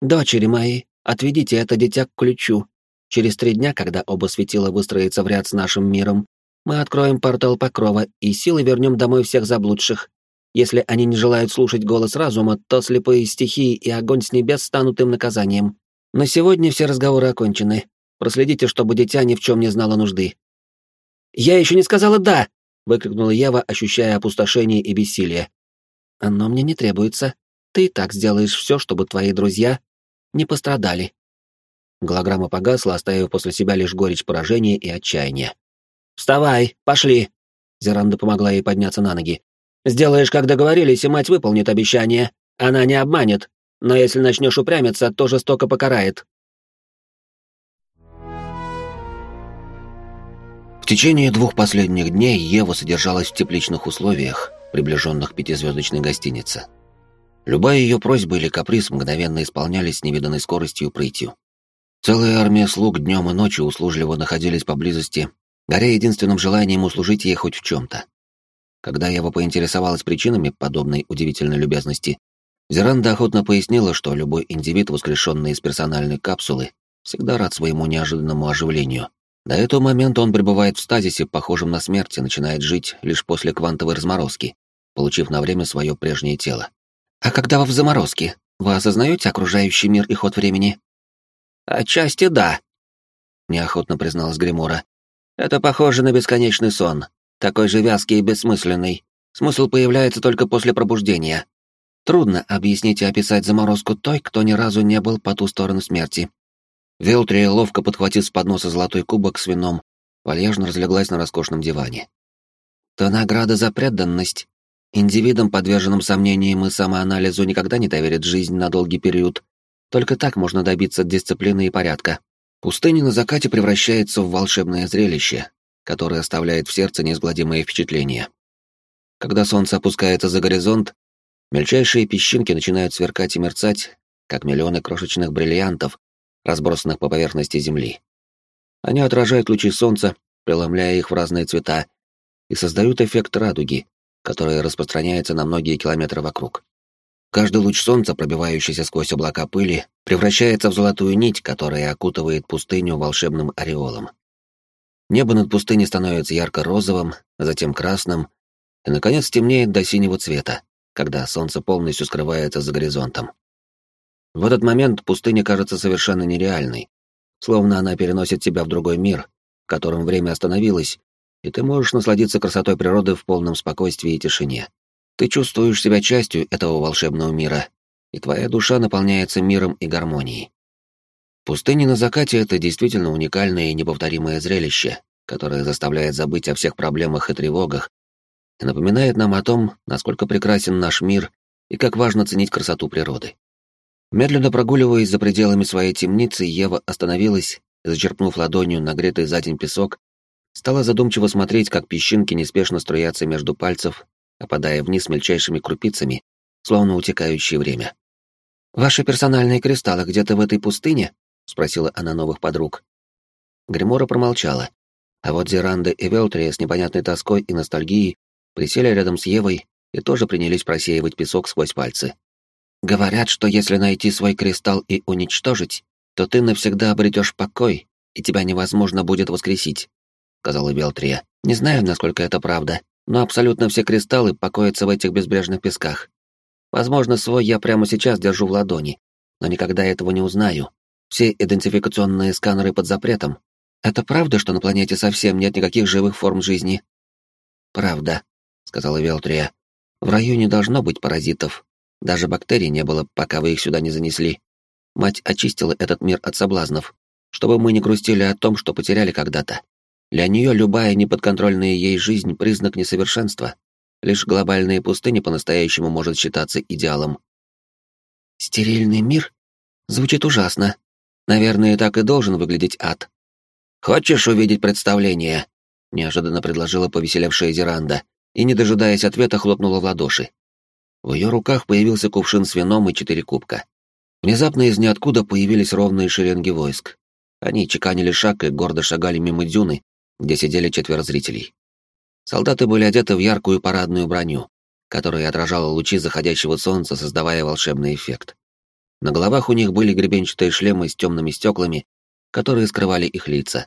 «Дочери мои, отведите это дитя к ключу. Через три дня, когда оба светила выстроятся в ряд с нашим миром, мы откроем портал Покрова и силой вернем домой всех заблудших. Если они не желают слушать голос разума, то слепые стихии и огонь с небес станут им наказанием. На сегодня все разговоры окончены. Проследите, чтобы дитя ни в чем не знало нужды». «Я еще не сказала «да!» — выкрикнула Ева, ощущая опустошение и бессилие. «Оно мне не требуется. Ты и так сделаешь все, чтобы твои друзья не пострадали». Голограмма погасла, оставив после себя лишь горечь поражения и отчаяния. «Вставай, пошли!» Зеранда помогла ей подняться на ноги. «Сделаешь, как договорились, и мать выполнит обещание. Она не обманет, но если начнешь упрямиться, то жестоко покарает». В течение двух последних дней Ева содержалась в тепличных условиях, приближенных пятизвездочной гостинице. Любая ее просьба или каприз мгновенно исполнялись с невиданной скоростью и прытью. Целая армия слуг днем и ночью услужливо находились поблизости, горя единственным желанием услужить ей хоть в чем-то. Когда Ева поинтересовалась причинами подобной удивительной любезности, Зеранда охотно пояснила, что любой индивид, воскрешенный из персональной капсулы, всегда рад своему неожиданному оживлению, до этого момента он пребывает в стазисе, похожем на смерть, и начинает жить лишь после квантовой разморозки, получив на время свое прежнее тело. «А когда вы в заморозке, вы осознаете окружающий мир и ход времени?» «Отчасти да», — неохотно призналась Гримура. «Это похоже на бесконечный сон, такой же вязкий и бессмысленный. Смысл появляется только после пробуждения. Трудно объяснить и описать заморозку той, кто ни разу не был по ту сторону смерти. Велтрия, ловко подхватив с подноса золотой кубок с вином, вальяжно разлеглась на роскошном диване. «То награда за преданность. Индивидам, подверженным сомнениям и самоанализу, никогда не доверят жизнь на долгий период. Только так можно добиться дисциплины и порядка. Пустыня на закате превращается в волшебное зрелище, которое оставляет в сердце неизгладимое впечатление. Когда солнце опускается за горизонт, мельчайшие песчинки начинают сверкать и мерцать, как миллионы крошечных бриллиантов, разбросанных по поверхности Земли. Они отражают лучи солнца, преломляя их в разные цвета, и создают эффект радуги, который распространяется на многие километры вокруг. Каждый луч солнца, пробивающийся сквозь облака пыли, превращается в золотую нить, которая окутывает пустыню волшебным ореолом. Небо над пустыней становится ярко-розовым, затем красным, и, наконец, темнеет до синего цвета, когда солнце полностью скрывается за горизонтом. В этот момент пустыня кажется совершенно нереальной, словно она переносит тебя в другой мир, в котором время остановилось, и ты можешь насладиться красотой природы в полном спокойствии и тишине. Ты чувствуешь себя частью этого волшебного мира, и твоя душа наполняется миром и гармонией. Пустыня на закате — это действительно уникальное и неповторимое зрелище, которое заставляет забыть о всех проблемах и тревогах и напоминает нам о том, насколько прекрасен наш мир и как важно ценить красоту природы. Медленно прогуливаясь за пределами своей темницы, Ева остановилась зачерпнув ладонью нагретый за день песок, стала задумчиво смотреть, как песчинки неспешно струятся между пальцев, опадая вниз мельчайшими крупицами, словно утекающее время. «Ваши персональные кристаллы где-то в этой пустыне?» — спросила она новых подруг. Гримора промолчала, а вот Зеранда и Велтрия с непонятной тоской и ностальгией присели рядом с Евой и тоже принялись просеивать песок сквозь пальцы. «Говорят, что если найти свой кристалл и уничтожить, то ты навсегда обретешь покой, и тебя невозможно будет воскресить», — сказала Велтрия. «Не знаю, насколько это правда, но абсолютно все кристаллы покоятся в этих безбрежных песках. Возможно, свой я прямо сейчас держу в ладони, но никогда этого не узнаю, все идентификационные сканеры под запретом. Это правда, что на планете совсем нет никаких живых форм жизни? Правда, сказала Велтрия. В раю не должно быть паразитов. Даже бактерий не было, пока вы их сюда не занесли. Мать очистила этот мир от соблазнов, чтобы мы не грустили о том, что потеряли когда-то. Для нее любая неподконтрольная ей жизнь — признак несовершенства. Лишь глобальная пустыня по-настоящему может считаться идеалом. «Стерильный мир? Звучит ужасно», Наверное, так и должен выглядеть ад. «Хочешь увидеть представление?» — неожиданно предложила повеселевшая Зеранда, и, не дожидаясь ответа, хлопнула в ладоши. В ее руках появился кувшин с вином и четыре кубка. Внезапно из ниоткуда появились ровные шеренги войск. Они чеканили шаг и гордо шагали мимо дюны, где сидели четверо зрителей. Солдаты были одеты в яркую парадную броню, которая отражала лучи заходящего солнца, создавая волшебный эффект. На головах у них были гребенчатые шлемы с темными стеклами, которые скрывали их лица.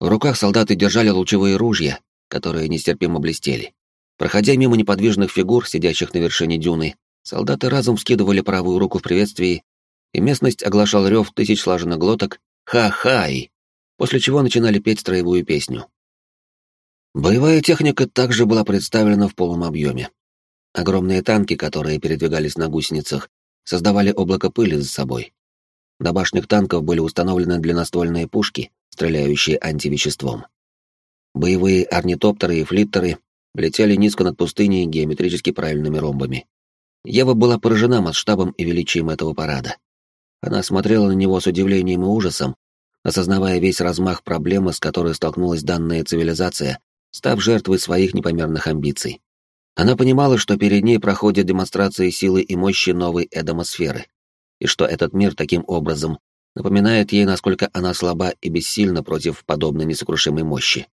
В руках солдаты держали лучевые ружья, которые нестерпимо блестели. Проходя мимо неподвижных фигур, сидящих на вершине дюны, солдаты разом вскидывали правую руку в приветствии, и местность оглашал рев тысяч слаженных глоток «Ха-хай!», после чего начинали петь строевую песню. Боевая техника также была представлена в полном объеме. Огромные танки, которые передвигались на гусеницах, создавали облако пыли за собой. На башнях танков были установлены длинноствольные пушки, стреляющие антивеществом. Боевые орнитоптеры и флиттеры летели низко над пустыней геометрически правильными ромбами. Ева была поражена масштабом и величием этого парада. Она смотрела на него с удивлением и ужасом, осознавая весь размах проблемы, с которой столкнулась данная цивилизация, став жертвой своих непомерных амбиций. Она понимала, что перед ней проходит демонстрация силы и мощи новой эдомосферы, и что этот мир таким образом напоминает ей, насколько она слаба и бессильна против подобной несокрушимой мощи.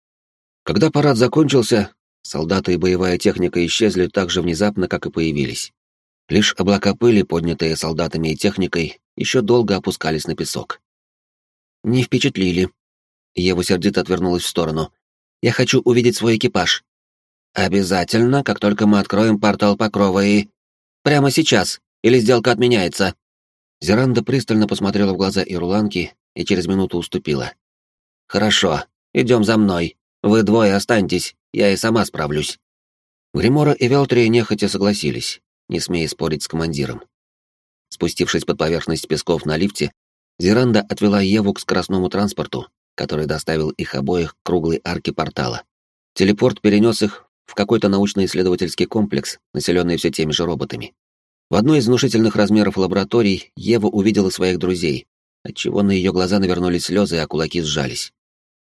Когда парад закончился, солдаты и боевая техника исчезли так же внезапно, как и появились. Лишь облака пыли, поднятые солдатами и техникой, еще долго опускались на песок. «Не впечатлили». Ева сердито отвернулась в сторону. «Я хочу увидеть свой экипаж». «Обязательно, как только мы откроем портал Покрова и...» «Прямо сейчас, или сделка отменяется?» Зеранда пристально посмотрела в глаза Ирланки и через минуту уступила. «Хорошо, идем за мной. Вы двое останьтесь, я и сама справлюсь». Гримора и Велтрия нехотя согласились, не смея спорить с командиром. Спустившись под поверхность песков на лифте, Зеранда отвела Еву к скоростному транспорту, который доставил их обоих к круглой арке портала. Телепорт перенес их в какой-то научно-исследовательский комплекс, населенный все теми же роботами. В одной из внушительных размеров лабораторий Ева увидела своих друзей, отчего на ее глаза навернулись слезы, а кулаки сжались.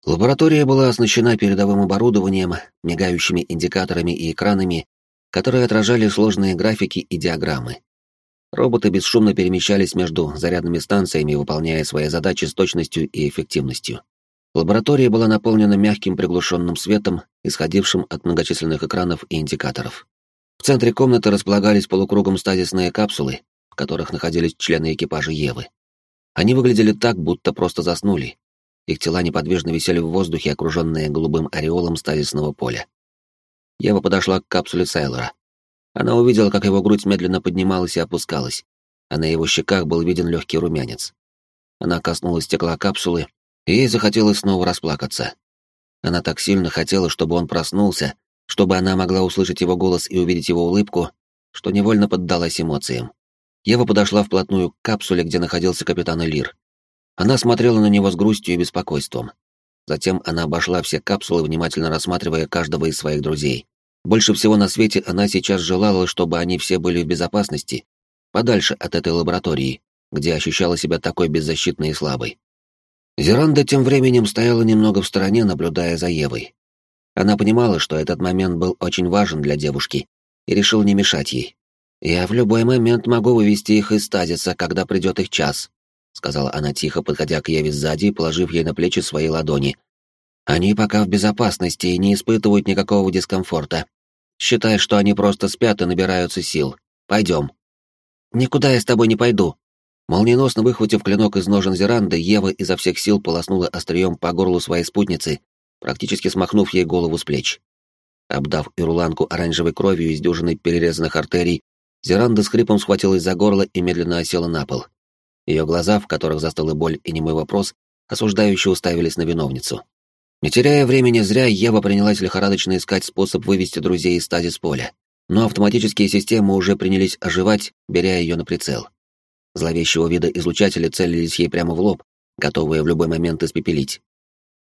Лаборатория была оснащена передовым оборудованием, мигающими индикаторами и экранами, которые отражали сложные графики и диаграммы. Роботы бесшумно перемещались между зарядными станциями, выполняя свои задачи с точностью и эффективностью. Лаборатория была наполнена мягким приглушенным светом, исходившим от многочисленных экранов и индикаторов. В центре комнаты располагались полукругом стазисные капсулы, в которых находились члены экипажа Евы. Они выглядели так, будто просто заснули. Их тела неподвижно висели в воздухе, окруженные голубым ореолом стазисного поля. Ева подошла к капсуле Сайлора. Она увидела, как его грудь медленно поднималась и опускалась, а на его щеках был виден легкий румянец. Она коснулась стекла капсулы, и ей захотелось снова расплакаться. Она так сильно хотела, чтобы он проснулся, чтобы она могла услышать его голос и увидеть его улыбку, что невольно поддалась эмоциям. Ева подошла вплотную к капсуле, где находился капитан Элир. Она смотрела на него с грустью и беспокойством. Затем она обошла все капсулы, внимательно рассматривая каждого из своих друзей. Больше всего на свете она сейчас желала, чтобы они все были в безопасности, подальше от этой лаборатории, где ощущала себя такой беззащитной и слабой. Зеранда тем временем стояла немного в стороне, наблюдая за Евой. Она понимала, что этот момент был очень важен для девушки, и решил не мешать ей. «Я в любой момент могу вывести их из стазиса, когда придет их час», — сказала она тихо, подходя к Еве сзади и положив ей на плечи свои ладони. «Они пока в безопасности и не испытывают никакого дискомфорта. Считай, что они просто спят и набираются сил. Пойдем». «Никуда я с тобой не пойду». Молниеносно выхватив клинок из ножен Зеранды, Ева изо всех сил полоснула острием по горлу своей спутницы, практически смахнув ей голову с плеч. Обдав Ируланку оранжевой кровью из дюжины перерезанных артерий, Зеранда с хрипом схватилась за горло и медленно осела на пол. Ее глаза, в которых застыла боль и немой вопрос, осуждающе уставились на виновницу. Не теряя времени зря, Ева принялась лихорадочно искать способ вывести друзей из стазис поля. Но автоматические системы уже принялись оживать, беря ее на прицел. Зловещего вида излучатели целились ей прямо в лоб, готовые в любой момент испепелить.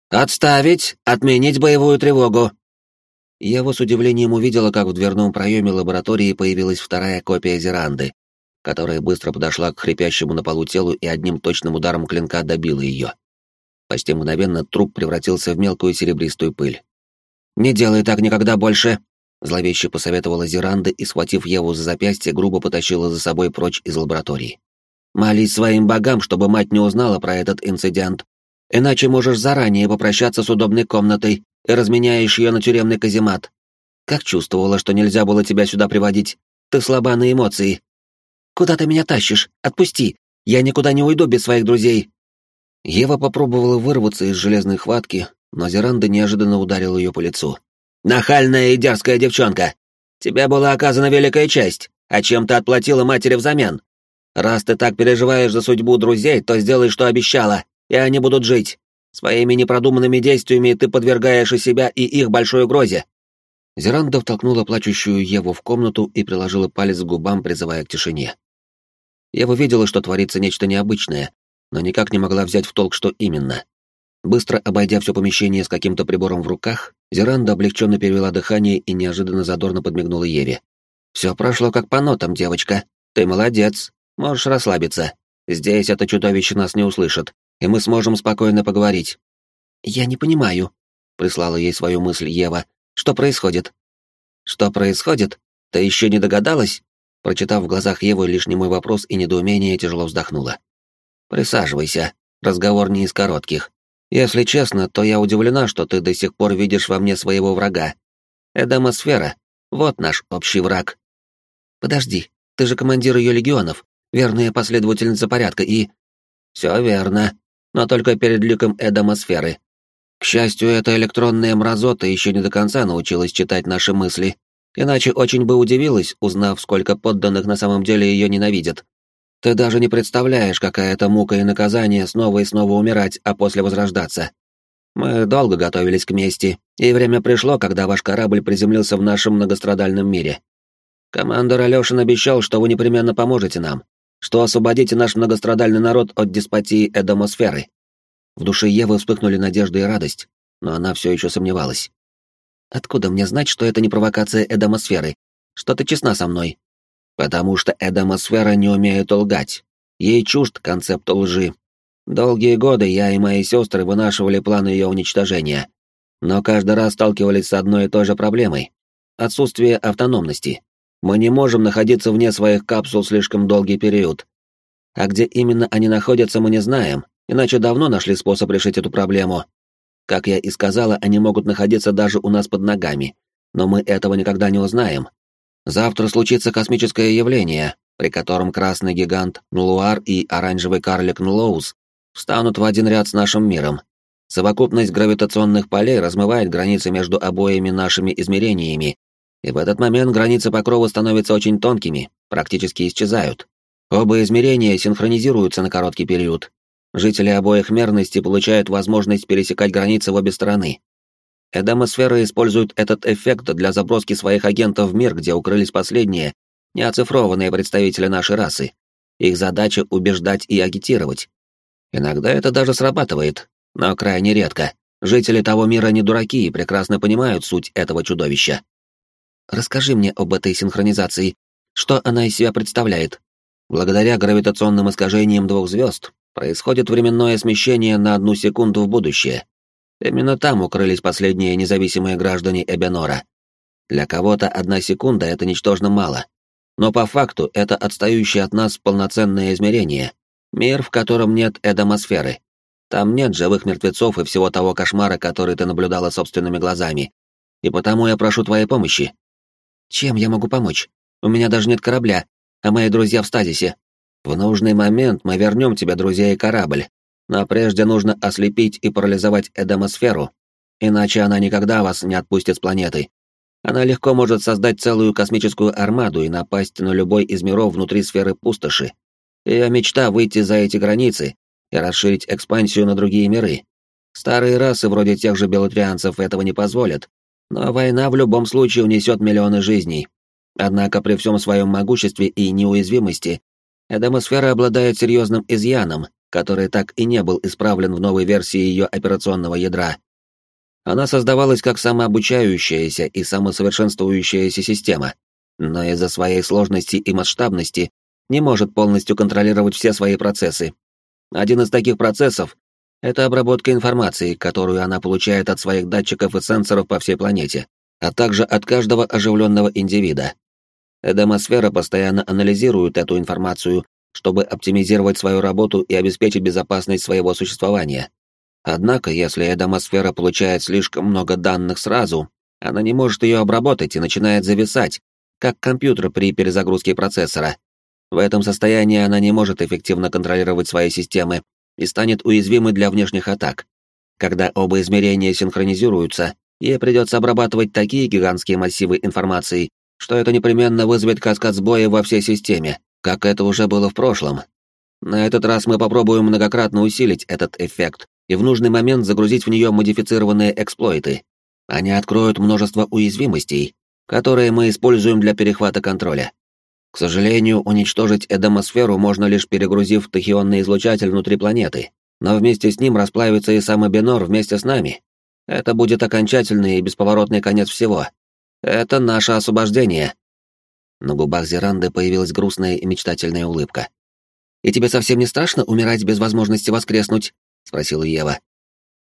«Отставить! Отменить боевую тревогу!» Ева с удивлением увидела, как в дверном проеме лаборатории появилась вторая копия Зеранды, которая быстро подошла к хрипящему на полу телу и одним точным ударом клинка добила ее. Почти мгновенно труп превратился в мелкую серебристую пыль. «Не делай так никогда больше!» Зловеще посоветовала Зеранда и, схватив Еву за запястье, грубо потащила за собой прочь из лаборатории. «Молись своим богам, чтобы мать не узнала про этот инцидент. Иначе можешь заранее попрощаться с удобной комнатой и разменяешь ее на тюремный каземат. Как чувствовала, что нельзя было тебя сюда приводить. Ты слаба на эмоции. Куда ты меня тащишь? Отпусти. Я никуда не уйду без своих друзей. Ева попробовала вырваться из железной хватки, но Зеранда неожиданно ударил ее по лицу. «Нахальная и дерзкая девчонка! Тебе была оказана великая честь, а чем ты отплатила матери взамен? Раз ты так переживаешь за судьбу друзей, то сделай, что обещала, и они будут жить. Своими непродуманными действиями ты подвергаешь и себя, и их большой угрозе. Зеранда втолкнула плачущую Еву в комнату и приложила палец к губам, призывая к тишине. Ева видела, что творится нечто необычное, но никак не могла взять в толк, что именно. Быстро обойдя все помещение с каким-то прибором в руках, Зеранда облегченно перевела дыхание и неожиданно задорно подмигнула Еве. «Все прошло как по нотам, девочка. Ты молодец. Можешь расслабиться. Здесь это чудовище нас не услышит и мы сможем спокойно поговорить». «Я не понимаю», — прислала ей свою мысль Ева. «Что происходит?» «Что происходит? Ты еще не догадалась?» Прочитав в глазах Евы лишний мой вопрос и недоумение, тяжело вздохнула. «Присаживайся. Разговор не из коротких. Если честно, то я удивлена, что ты до сих пор видишь во мне своего врага. Эдамосфера — вот наш общий враг». «Подожди, ты же командир ее легионов, верная последовательница порядка и...» «Все верно но только перед ликом Эдамосферы. К счастью, эта электронная мразота еще не до конца научилась читать наши мысли, иначе очень бы удивилась, узнав, сколько подданных на самом деле ее ненавидят. Ты даже не представляешь, какая это мука и наказание снова и снова умирать, а после возрождаться. Мы долго готовились к мести, и время пришло, когда ваш корабль приземлился в нашем многострадальном мире. Командор Алешин обещал, что вы непременно поможете нам что освободите наш многострадальный народ от деспотии Эдомосферы. В душе Евы вспыхнули надежда и радость, но она все еще сомневалась. «Откуда мне знать, что это не провокация Эдомосферы? Что ты честна со мной?» «Потому что Эдомосфера не умеет лгать. Ей чужд концепт лжи. Долгие годы я и мои сестры вынашивали план ее уничтожения, но каждый раз сталкивались с одной и той же проблемой — отсутствие автономности. Мы не можем находиться вне своих капсул слишком долгий период. А где именно они находятся, мы не знаем, иначе давно нашли способ решить эту проблему. Как я и сказала, они могут находиться даже у нас под ногами, но мы этого никогда не узнаем. Завтра случится космическое явление, при котором красный гигант Нулуар и оранжевый карлик Нулоус встанут в один ряд с нашим миром. Совокупность гравитационных полей размывает границы между обоими нашими измерениями И в этот момент границы покрова становятся очень тонкими, практически исчезают. Оба измерения синхронизируются на короткий период. Жители обоих мерностей получают возможность пересекать границы в обе стороны. Эдемосфера использует этот эффект для заброски своих агентов в мир, где укрылись последние, неоцифрованные представители нашей расы. Их задача — убеждать и агитировать. Иногда это даже срабатывает, но крайне редко. Жители того мира не дураки и прекрасно понимают суть этого чудовища. Расскажи мне об этой синхронизации. Что она из себя представляет? Благодаря гравитационным искажениям двух звезд происходит временное смещение на одну секунду в будущее. Именно там укрылись последние независимые граждане Эбенора. Для кого-то одна секунда — это ничтожно мало. Но по факту это отстающее от нас полноценное измерение. Мир, в котором нет эдомосферы. Там нет живых мертвецов и всего того кошмара, который ты наблюдала собственными глазами. И потому я прошу твоей помощи. Чем я могу помочь? У меня даже нет корабля, а мои друзья в стазисе. В нужный момент мы вернем тебе друзей и корабль. Но прежде нужно ослепить и парализовать эдомосферу, иначе она никогда вас не отпустит с планеты. Она легко может создать целую космическую армаду и напасть на любой из миров внутри сферы пустоши. Ее мечта — выйти за эти границы и расширить экспансию на другие миры. Старые расы, вроде тех же белотрианцев, этого не позволят. Но война в любом случае унесет миллионы жизней. Однако при всем своем могуществе и неуязвимости, Эдемосфера обладает серьезным изъяном, который так и не был исправлен в новой версии ее операционного ядра. Она создавалась как самообучающаяся и самосовершенствующаяся система, но из-за своей сложности и масштабности не может полностью контролировать все свои процессы, один из таких процессов — это обработка информации, которую она получает от своих датчиков и сенсоров по всей планете, а также от каждого оживленного индивида. Эдемосфера постоянно анализирует эту информацию, чтобы оптимизировать свою работу и обеспечить безопасность своего существования. Однако, если Эдемосфера получает слишком много данных сразу, она не может ее обработать и начинает зависать, как компьютер при перезагрузке процессора. В этом состоянии она не может эффективно контролировать свои системы и станет уязвимой для внешних атак. Когда оба измерения синхронизируются, ей придется обрабатывать такие гигантские массивы информации, что это непременно вызовет каскад сбоя во всей системе, как это уже было в прошлом. На этот раз мы попробуем многократно усилить этот эффект и в нужный момент загрузить в нее модифицированные эксплойты. Они откроют множество уязвимостей, которые мы используем для перехвата контроля. К сожалению, уничтожить Эдемосферу можно лишь перегрузив тахионный излучатель внутри планеты, но вместе с ним расплавится и сам Эбенор вместе с нами. Это будет окончательный и бесповоротный конец всего. Это наше освобождение. На губах Зеранды появилась грустная и мечтательная улыбка. «И тебе совсем не страшно умирать без возможности воскреснуть?» — спросила Ева.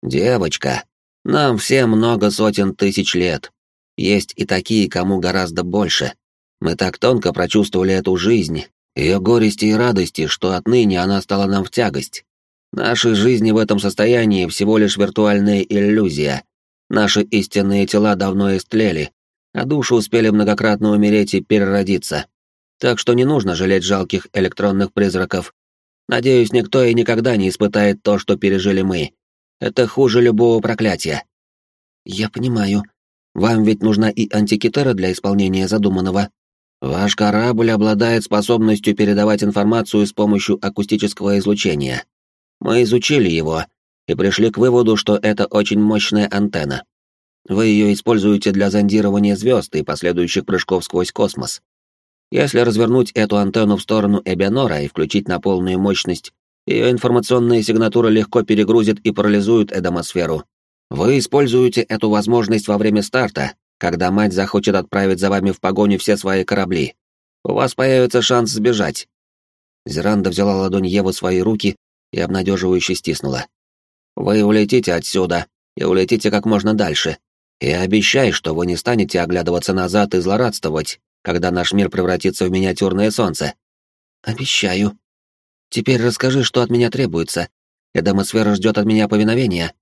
«Девочка, нам всем много сотен тысяч лет. Есть и такие, кому гораздо больше. Мы так тонко прочувствовали эту жизнь, ее горести и радости, что отныне она стала нам в тягость. Наши жизни в этом состоянии всего лишь виртуальная иллюзия. Наши истинные тела давно истлели, а души успели многократно умереть и переродиться. Так что не нужно жалеть жалких электронных призраков. Надеюсь, никто и никогда не испытает то, что пережили мы. Это хуже любого проклятия. Я понимаю. Вам ведь нужна и антикитера для исполнения задуманного. Ваш корабль обладает способностью передавать информацию с помощью акустического излучения. Мы изучили его и пришли к выводу, что это очень мощная антенна. Вы ее используете для зондирования звезд и последующих прыжков сквозь космос. Если развернуть эту антенну в сторону Эбианора и включить на полную мощность, ее информационная сигнатура легко перегрузит и парализует Эдомосферу. Вы используете эту возможность во время старта, когда мать захочет отправить за вами в погоню все свои корабли. У вас появится шанс сбежать. Зеранда взяла ладонь Евы в свои руки и обнадеживающе стиснула. Вы улетите отсюда и улетите как можно дальше. И обещай, что вы не станете оглядываться назад и злорадствовать, когда наш мир превратится в миниатюрное солнце. Обещаю. Теперь расскажи, что от меня требуется. Эдемосфера ждет от меня повиновения.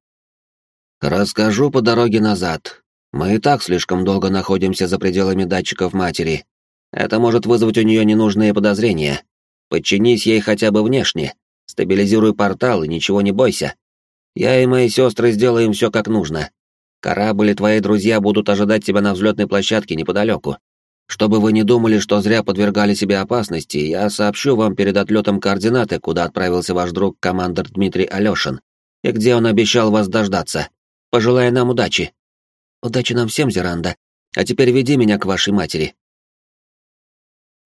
Расскажу по дороге назад, мы и так слишком долго находимся за пределами датчиков матери. Это может вызвать у нее ненужные подозрения. Подчинись ей хотя бы внешне. Стабилизируй портал и ничего не бойся. Я и мои сестры сделаем все как нужно. Корабль и твои друзья будут ожидать тебя на взлетной площадке неподалеку. Чтобы вы не думали, что зря подвергали себе опасности, я сообщу вам перед отлетом координаты, куда отправился ваш друг, командир Дмитрий Алешин, и где он обещал вас дождаться. Пожелаю нам удачи. Удачи нам всем, Зеранда. А теперь веди меня к вашей матери.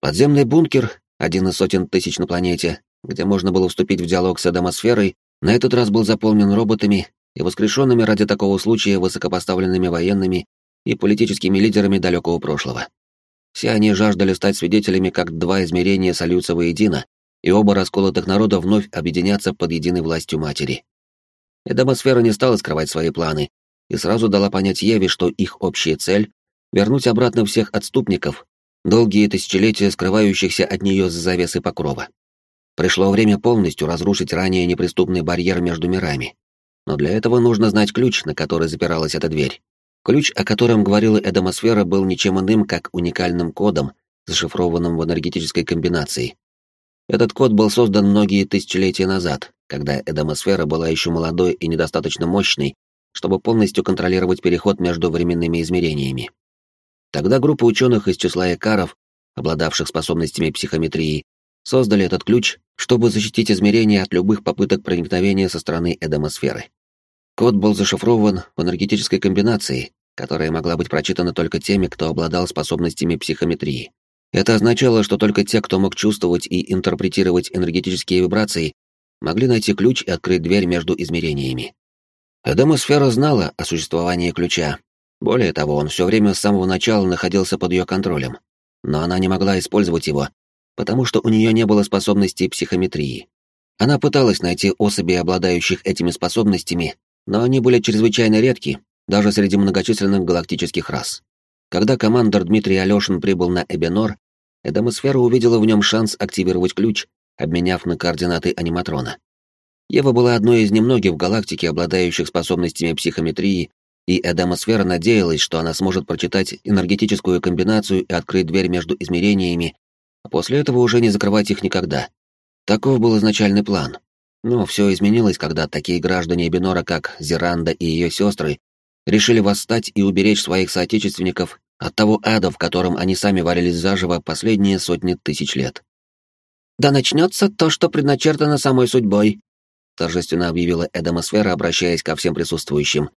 Подземный бункер, один из сотен тысяч на планете, где можно было вступить в диалог с Эдомосферой, на этот раз был заполнен роботами и воскрешенными ради такого случая высокопоставленными военными и политическими лидерами далекого прошлого. Все они жаждали стать свидетелями, как два измерения сольются воедино, и оба расколотых народа вновь объединятся под единой властью матери. Эдомосфера не стала скрывать свои планы и сразу дала понять Еве, что их общая цель — вернуть обратно всех отступников, долгие тысячелетия скрывающихся от нее за завесы покрова. Пришло время полностью разрушить ранее неприступный барьер между мирами, но для этого нужно знать ключ, на который запиралась эта дверь. Ключ, о котором говорила Эдомосфера, был ничем иным, как уникальным кодом, зашифрованным в энергетической комбинации. Этот код был создан многие тысячелетия назад, когда Эдомосфера была еще молодой и недостаточно мощной, чтобы полностью контролировать переход между временными измерениями. Тогда группа ученых из числа экаров, обладавших способностями психометрии, создали этот ключ, чтобы защитить измерения от любых попыток проникновения со стороны Эдомосферы. Код был зашифрован в энергетической комбинации, которая могла быть прочитана только теми, кто обладал способностями психометрии. Это означало, что только те, кто мог чувствовать и интерпретировать энергетические вибрации, могли найти ключ и открыть дверь между измерениями. Эдемосфера знала о существовании ключа. Более того, он все время с самого начала находился под ее контролем. Но она не могла использовать его, потому что у нее не было способностей психометрии. Она пыталась найти особи, обладающих этими способностями, но они были чрезвычайно редки, даже среди многочисленных галактических рас. Когда командор Дмитрий Алешин прибыл на Эбенор, Эдемосфера увидела в нем шанс активировать ключ, обменяв на координаты аниматрона. Ева была одной из немногих в галактике, обладающих способностями психометрии, и Эдемосфера надеялась, что она сможет прочитать энергетическую комбинацию и открыть дверь между измерениями, а после этого уже не закрывать их никогда. Таков был изначальный план. Но все изменилось, когда такие граждане Бинора, как Зеранда и ее сестры, решили восстать и уберечь своих соотечественников от того ада, в котором они сами варились заживо последние сотни тысяч лет. «Да начнется то, что предначертано самой судьбой», торжественно объявила Эдемосфера, обращаясь ко всем присутствующим.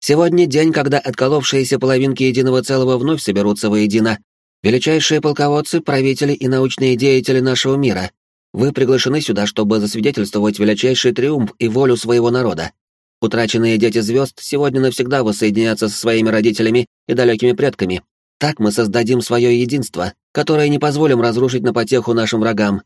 «Сегодня день, когда отколовшиеся половинки единого целого вновь соберутся воедино. Величайшие полководцы, правители и научные деятели нашего мира, вы приглашены сюда, чтобы засвидетельствовать величайший триумф и волю своего народа. Утраченные дети звезд сегодня навсегда воссоединятся со своими родителями и далекими предками. Так мы создадим свое единство, которое не позволим разрушить на потеху нашим врагам.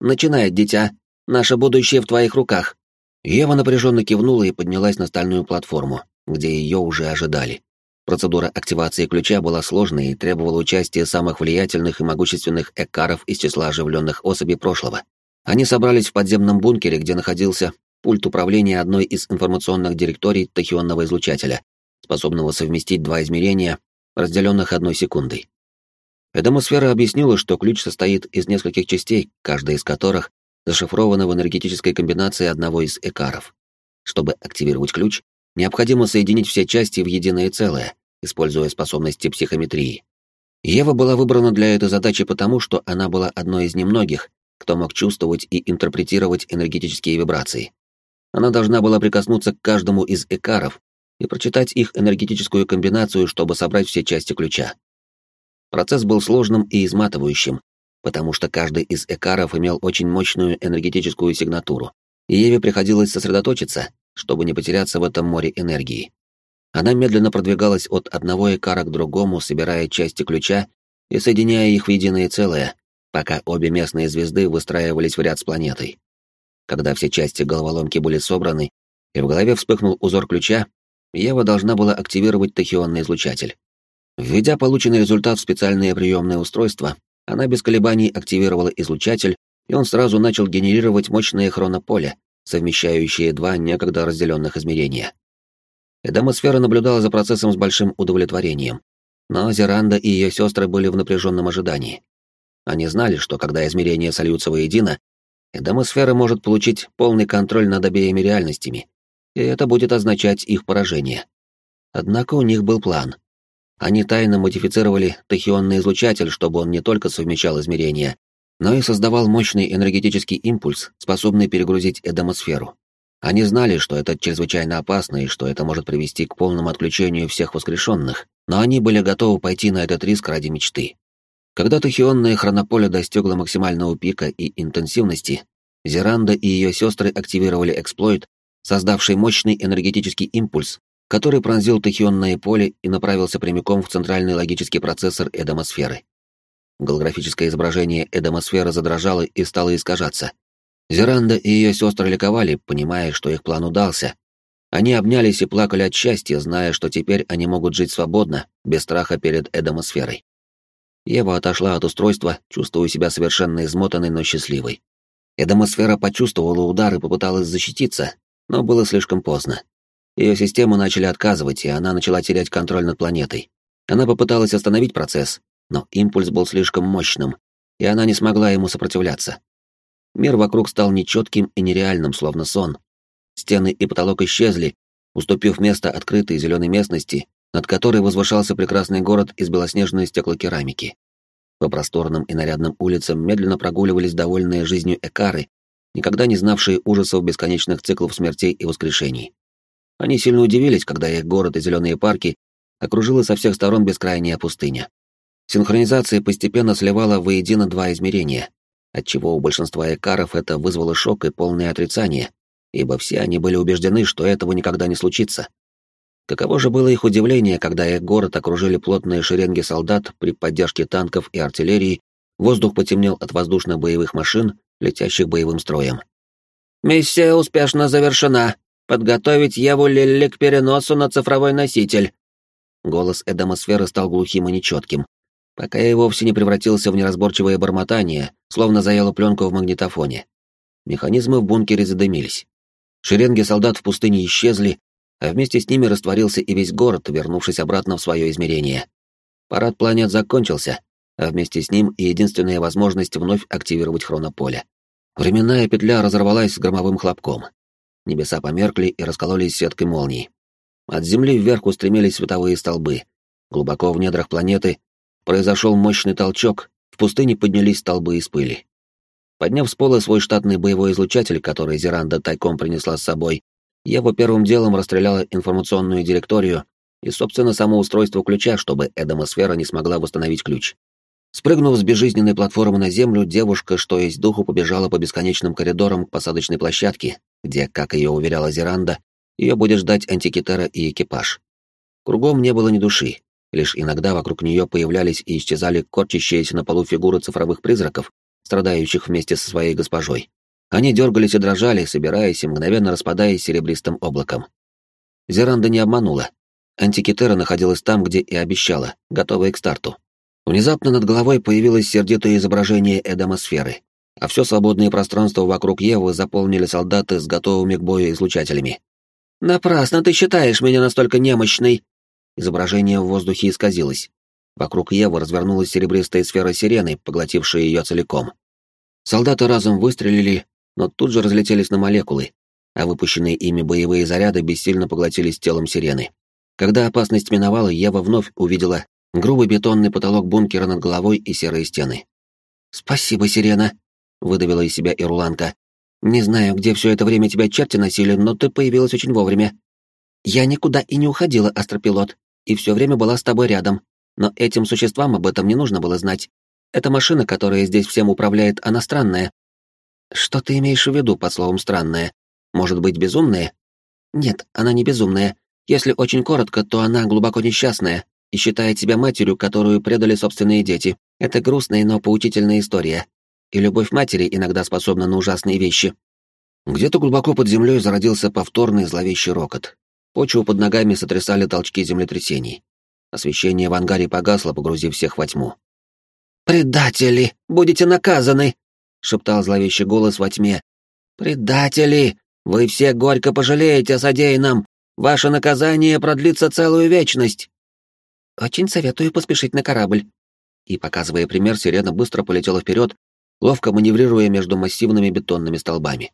Начинает, дитя. Наше будущее в твоих руках. Ева напряженно кивнула и поднялась на стальную платформу, где ее уже ожидали. Процедура активации ключа была сложной и требовала участия самых влиятельных и могущественных экаров из числа оживленных особей прошлого. Они собрались в подземном бункере, где находился пульт управления одной из информационных директорий тахионного излучателя, способного совместить два измерения, разделенных одной секундой. Эдемосфера объяснила, что ключ состоит из нескольких частей, каждая из которых зашифрована в энергетической комбинации одного из экаров. Чтобы активировать ключ, необходимо соединить все части в единое целое, используя способности психометрии. Ева была выбрана для этой задачи потому, что она была одной из немногих, кто мог чувствовать и интерпретировать энергетические вибрации. Она должна была прикоснуться к каждому из экаров и прочитать их энергетическую комбинацию, чтобы собрать все части ключа. Процесс был сложным и изматывающим, потому что каждый из экаров имел очень мощную энергетическую сигнатуру, и Еве приходилось сосредоточиться, чтобы не потеряться в этом море энергии. Она медленно продвигалась от одного экара к другому, собирая части ключа и соединяя их в единое целое, пока обе местные звезды выстраивались в ряд с планетой. Когда все части головоломки были собраны, и в голове вспыхнул узор ключа, Ева должна была активировать тахионный излучатель. Введя полученный результат в специальное приемное устройство, она без колебаний активировала излучатель, и он сразу начал генерировать мощное хронополе, совмещающие два некогда разделенных измерения. Эдемосфера наблюдала за процессом с большим удовлетворением, но Зеранда и ее сестры были в напряженном ожидании. Они знали, что когда измерения сольются воедино, Эдемосфера может получить полный контроль над обеими реальностями, и это будет означать их поражение. Однако у них был план. Они тайно модифицировали тахионный излучатель, чтобы он не только совмещал измерения, но и создавал мощный энергетический импульс, способный перегрузить эдемосферу. Они знали, что это чрезвычайно опасно и что это может привести к полному отключению всех воскрешенных, но они были готовы пойти на этот риск ради мечты. Когда тахионное хронополе достигло максимального пика и интенсивности, Зеранда и ее сестры активировали эксплойт, создавший мощный энергетический импульс, который пронзил тахионное поле и направился прямиком в центральный логический процессор эдомосферы. Голографическое изображение эдомосферы задрожало и стало искажаться. Зеранда и ее сестры ликовали, понимая, что их план удался. Они обнялись и плакали от счастья, зная, что теперь они могут жить свободно, без страха перед эдомосферой. Ева отошла от устройства, чувствуя себя совершенно измотанной, но счастливой. Эдомосфера почувствовала удар и попыталась защититься, но было слишком поздно. Ее системы начали отказывать, и она начала терять контроль над планетой. Она попыталась остановить процесс, но импульс был слишком мощным, и она не смогла ему сопротивляться. Мир вокруг стал нечетким и нереальным, словно сон. Стены и потолок исчезли, уступив место открытой зеленой местности, над которой возвышался прекрасный город из белоснежной стеклокерамики. По просторным и нарядным улицам медленно прогуливались довольные жизнью экары, никогда не знавшие ужасов бесконечных циклов смертей и воскрешений. Они сильно удивились, когда их город и зеленые парки окружила со всех сторон бескрайняя пустыня. Синхронизация постепенно сливала воедино два измерения, отчего у большинства экаров это вызвало шок и полное отрицание, ибо все они были убеждены, что этого никогда не случится. Каково же было их удивление, когда их город окружили плотные шеренги солдат при поддержке танков и артиллерии, воздух потемнел от воздушных боевых машин, летящих боевым строем. «Миссия успешно завершена», Подготовить Еву Лилли к переносу на цифровой носитель. Голос Эдемосферы стал глухим и нечетким, пока и вовсе не превратился в неразборчивое бормотание, словно заело пленку в магнитофоне. Механизмы в бункере задымились. Шеренги солдат в пустыне исчезли, а вместе с ними растворился и весь город, вернувшись обратно в свое измерение. Парад планет закончился, а вместе с ним и единственная возможность вновь активировать хронополе. Временная петля разорвалась с громовым хлопком. Небеса померкли и раскололись сеткой молний. От земли вверх устремились световые столбы. Глубоко в недрах планеты произошел мощный толчок, в пустыне поднялись столбы из пыли. Подняв с пола свой штатный боевой излучатель, который Зеранда тайком принесла с собой, Ева первым делом расстреляла информационную директорию и, собственно, само устройство ключа, чтобы Эдомосфера не смогла восстановить ключ. Спрыгнув с безжизненной платформы на землю, девушка, что есть духу, побежала по бесконечным коридорам к посадочной площадке, где, как ее уверяла Зеранда, ее будет ждать антикитера и экипаж. Кругом не было ни души, лишь иногда вокруг нее появлялись и исчезали корчащиеся на полу фигуры цифровых призраков, страдающих вместе со своей госпожой. Они дергались и дрожали, собираясь и мгновенно распадаясь серебристым облаком. Зеранда не обманула. Антикитера находилась там, где и обещала, готовая к старту. Внезапно над головой появилось сердитое изображение эдомосферы, а все свободное пространство вокруг Евы заполнили солдаты с готовыми к бою излучателями. «Напрасно ты считаешь меня настолько немощной!» Изображение в воздухе исказилось. Вокруг Евы развернулась серебристая сфера сирены, поглотившая ее целиком. Солдаты разом выстрелили, но тут же разлетелись на молекулы, а выпущенные ими боевые заряды бессильно поглотились телом сирены. Когда опасность миновала, Ева вновь увидела грубый бетонный потолок бункера над головой и серые стены. «Спасибо, Сирена», — выдавила из себя Ирланка. «Не знаю, где все это время тебя черти носили, но ты появилась очень вовремя. Я никуда и не уходила, астропилот, и все время была с тобой рядом, но этим существам об этом не нужно было знать. Эта машина, которая здесь всем управляет, она странная». «Что ты имеешь в виду под словом «странная»? Может быть, безумная?» «Нет, она не безумная. Если очень коротко, то она глубоко несчастная, и считает себя матерью, которую предали собственные дети. Это грустная, но поучительная история. И любовь матери иногда способна на ужасные вещи. Где-то глубоко под землей зародился повторный зловещий рокот. Почву под ногами сотрясали толчки землетрясений. Освещение в ангаре погасло, погрузив всех во тьму. «Предатели! Будете наказаны!» — шептал зловещий голос во тьме. «Предатели! Вы все горько пожалеете о содеянном! Ваше наказание продлится целую вечность!» Очень советую поспешить на корабль. И, показывая пример, сирена быстро полетела вперед, ловко маневрируя между массивными бетонными столбами.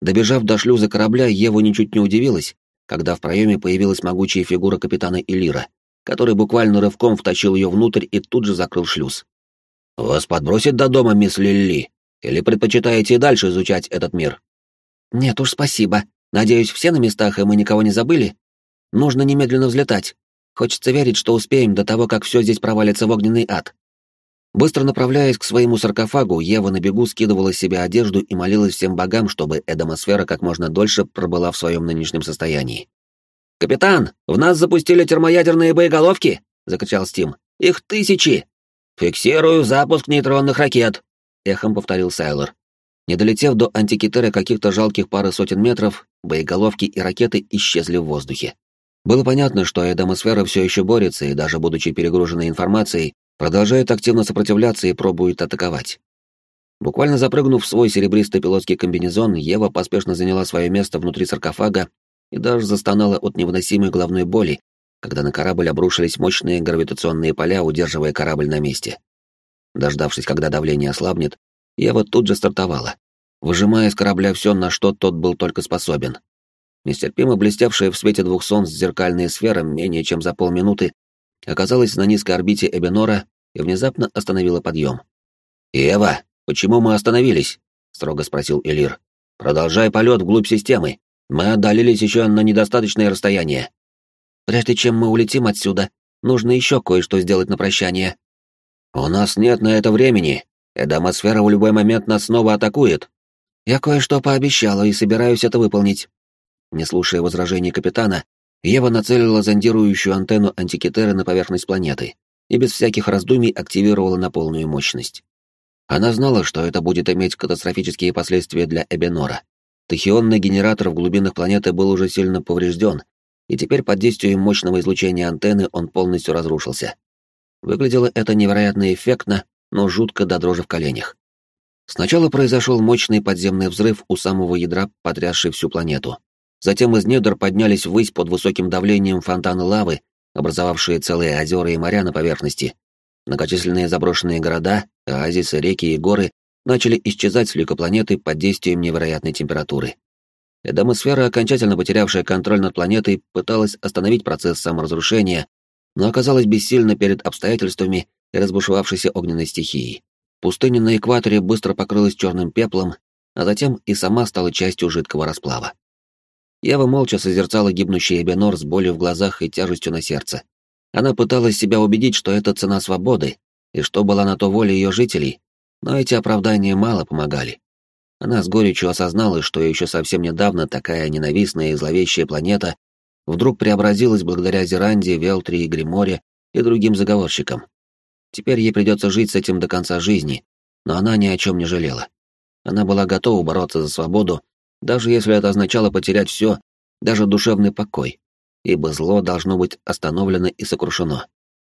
Добежав до шлюза корабля, Ева ничуть не удивилась, когда в проеме появилась могучая фигура капитана Элира, который буквально рывком втащил ее внутрь и тут же закрыл шлюз. «Вас подбросит до дома, мисс Лилли? Или предпочитаете и дальше изучать этот мир?» «Нет уж, спасибо. Надеюсь, все на местах, и мы никого не забыли? Нужно немедленно взлетать. Хочется верить, что успеем до того, как все здесь провалится в огненный ад». Быстро направляясь к своему саркофагу, Ева на бегу скидывала с себя одежду и молилась всем богам, чтобы Эдомосфера как можно дольше пробыла в своем нынешнем состоянии. «Капитан, в нас запустили термоядерные боеголовки!» — закричал Стим. «Их тысячи!» «Фиксирую запуск нейтронных ракет!» — эхом повторил Сайлор. Не долетев до антикитера каких-то жалких пары сотен метров, боеголовки и ракеты исчезли в воздухе. Было понятно, что Эдомосфера все еще борется и, даже будучи перегруженной информацией, продолжает активно сопротивляться и пробует атаковать. Буквально запрыгнув в свой серебристый пилотский комбинезон, Ева поспешно заняла свое место внутри саркофага и даже застонала от невыносимой головной боли, когда на корабль обрушились мощные гравитационные поля, удерживая корабль на месте. Дождавшись, когда давление ослабнет, Ева тут же стартовала, выжимая из корабля все, на что тот был только способен. Нестерпимо блестевшая в свете двух солнц зеркальная сфера менее чем за полминуты оказалась на низкой орбите Эбенора и внезапно остановила подъем. «Ева, почему мы остановились?» — строго спросил Элир. «Продолжай полет вглубь системы. Мы отдалились еще на недостаточное расстояние». «Прежде чем мы улетим отсюда, нужно еще кое-что сделать на прощание». «У нас нет на это времени. Эдамосфера в любой момент нас снова атакует». «Я кое-что пообещала и собираюсь это выполнить». Не слушая возражений капитана, Ева нацелила зондирующую антенну антикитеры на поверхность планеты и без всяких раздумий активировала на полную мощность. Она знала, что это будет иметь катастрофические последствия для Эбенора. Тахионный генератор в глубинах планеты был уже сильно поврежден, и теперь под действием мощного излучения антенны он полностью разрушился. Выглядело это невероятно эффектно, но жутко до дрожи в коленях. Сначала произошел мощный подземный взрыв у самого ядра, потрясший всю планету. Затем из недр поднялись ввысь под высоким давлением фонтаны лавы, образовавшие целые озера и моря на поверхности. Многочисленные заброшенные города, оазисы, реки и горы начали исчезать с планеты под действием невероятной температуры. Эдомосфера, окончательно потерявшая контроль над планетой, пыталась остановить процесс саморазрушения, но оказалась бессильна перед обстоятельствами и разбушевавшейся огненной стихией. Пустыня на экваторе быстро покрылась черным пеплом, а затем и сама стала частью жидкого расплава. Ева молча созерцала гибнущий Эбенор с болью в глазах и тяжестью на сердце. Она пыталась себя убедить, что это цена свободы, и что была на то воля ее жителей, но эти оправдания мало помогали. Она с горечью осознала, что еще совсем недавно такая ненавистная и зловещая планета вдруг преобразилась благодаря Зеранде, Велтри и Гриморе и другим заговорщикам. Теперь ей придется жить с этим до конца жизни, но она ни о чем не жалела. Она была готова бороться за свободу, даже если это означало потерять все, даже душевный покой, ибо зло должно быть остановлено и сокрушено.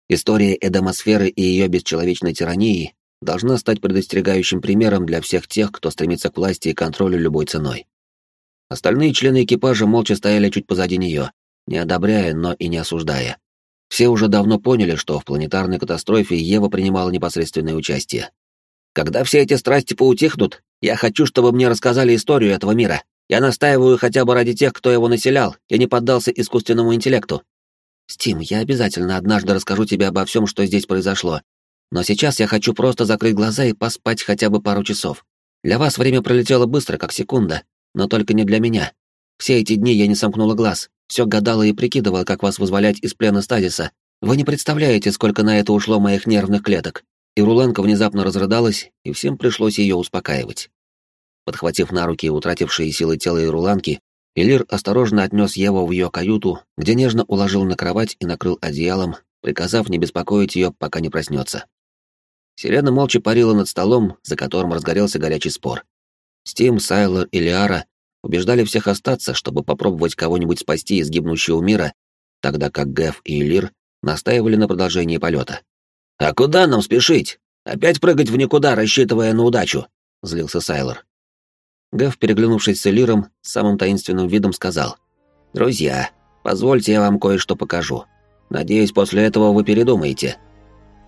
История Эдемосферы и ее бесчеловечной тирании должна стать предостерегающим примером для всех тех, кто стремится к власти и контролю любой ценой. Остальные члены экипажа молча стояли чуть позади нее, не одобряя, но и не осуждая. Все уже давно поняли, что в планетарной катастрофе Ева принимала непосредственное участие. Когда все эти страсти поутихнут, я хочу, чтобы мне рассказали историю этого мира. Я настаиваю хотя бы ради тех, кто его населял и не поддался искусственному интеллекту. Стим, я обязательно однажды расскажу тебе обо всем, что здесь произошло. Но сейчас я хочу просто закрыть глаза и поспать хотя бы пару часов. Для вас время пролетело быстро, как секунда, но только не для меня. Все эти дни я не сомкнула глаз, все гадала и прикидывала, как вас вызволять из плена стазиса. Вы не представляете, сколько на это ушло моих нервных клеток и Руланка внезапно разрыдалась, и всем пришлось ее успокаивать. Подхватив на руки утратившие силы тела Ируланки, Элир осторожно отнес Еву в ее каюту, где нежно уложил на кровать и накрыл одеялом, приказав не беспокоить ее, пока не проснется. Сирена молча парила над столом, за которым разгорелся горячий спор. Стим, Сайлор и Лиара убеждали всех остаться, чтобы попробовать кого-нибудь спасти из гибнущего мира, тогда как Гэв и Элир настаивали на продолжении полета. «А куда нам спешить? Опять прыгать в никуда, рассчитывая на удачу?» — злился Сайлор. Гэв, переглянувшись с Элиром, самым таинственным видом сказал. «Друзья, позвольте я вам кое-что покажу. Надеюсь, после этого вы передумаете».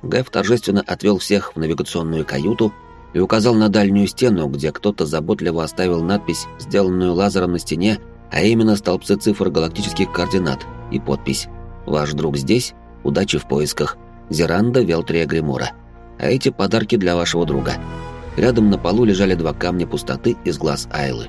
Гэв торжественно отвел всех в навигационную каюту и указал на дальнюю стену, где кто-то заботливо оставил надпись, сделанную лазером на стене, а именно столбцы цифр галактических координат и подпись «Ваш друг здесь, удачи в поисках, Зеранда Велтрия Гримура». А эти подарки для вашего друга. Рядом на полу лежали два камня пустоты из глаз Айлы.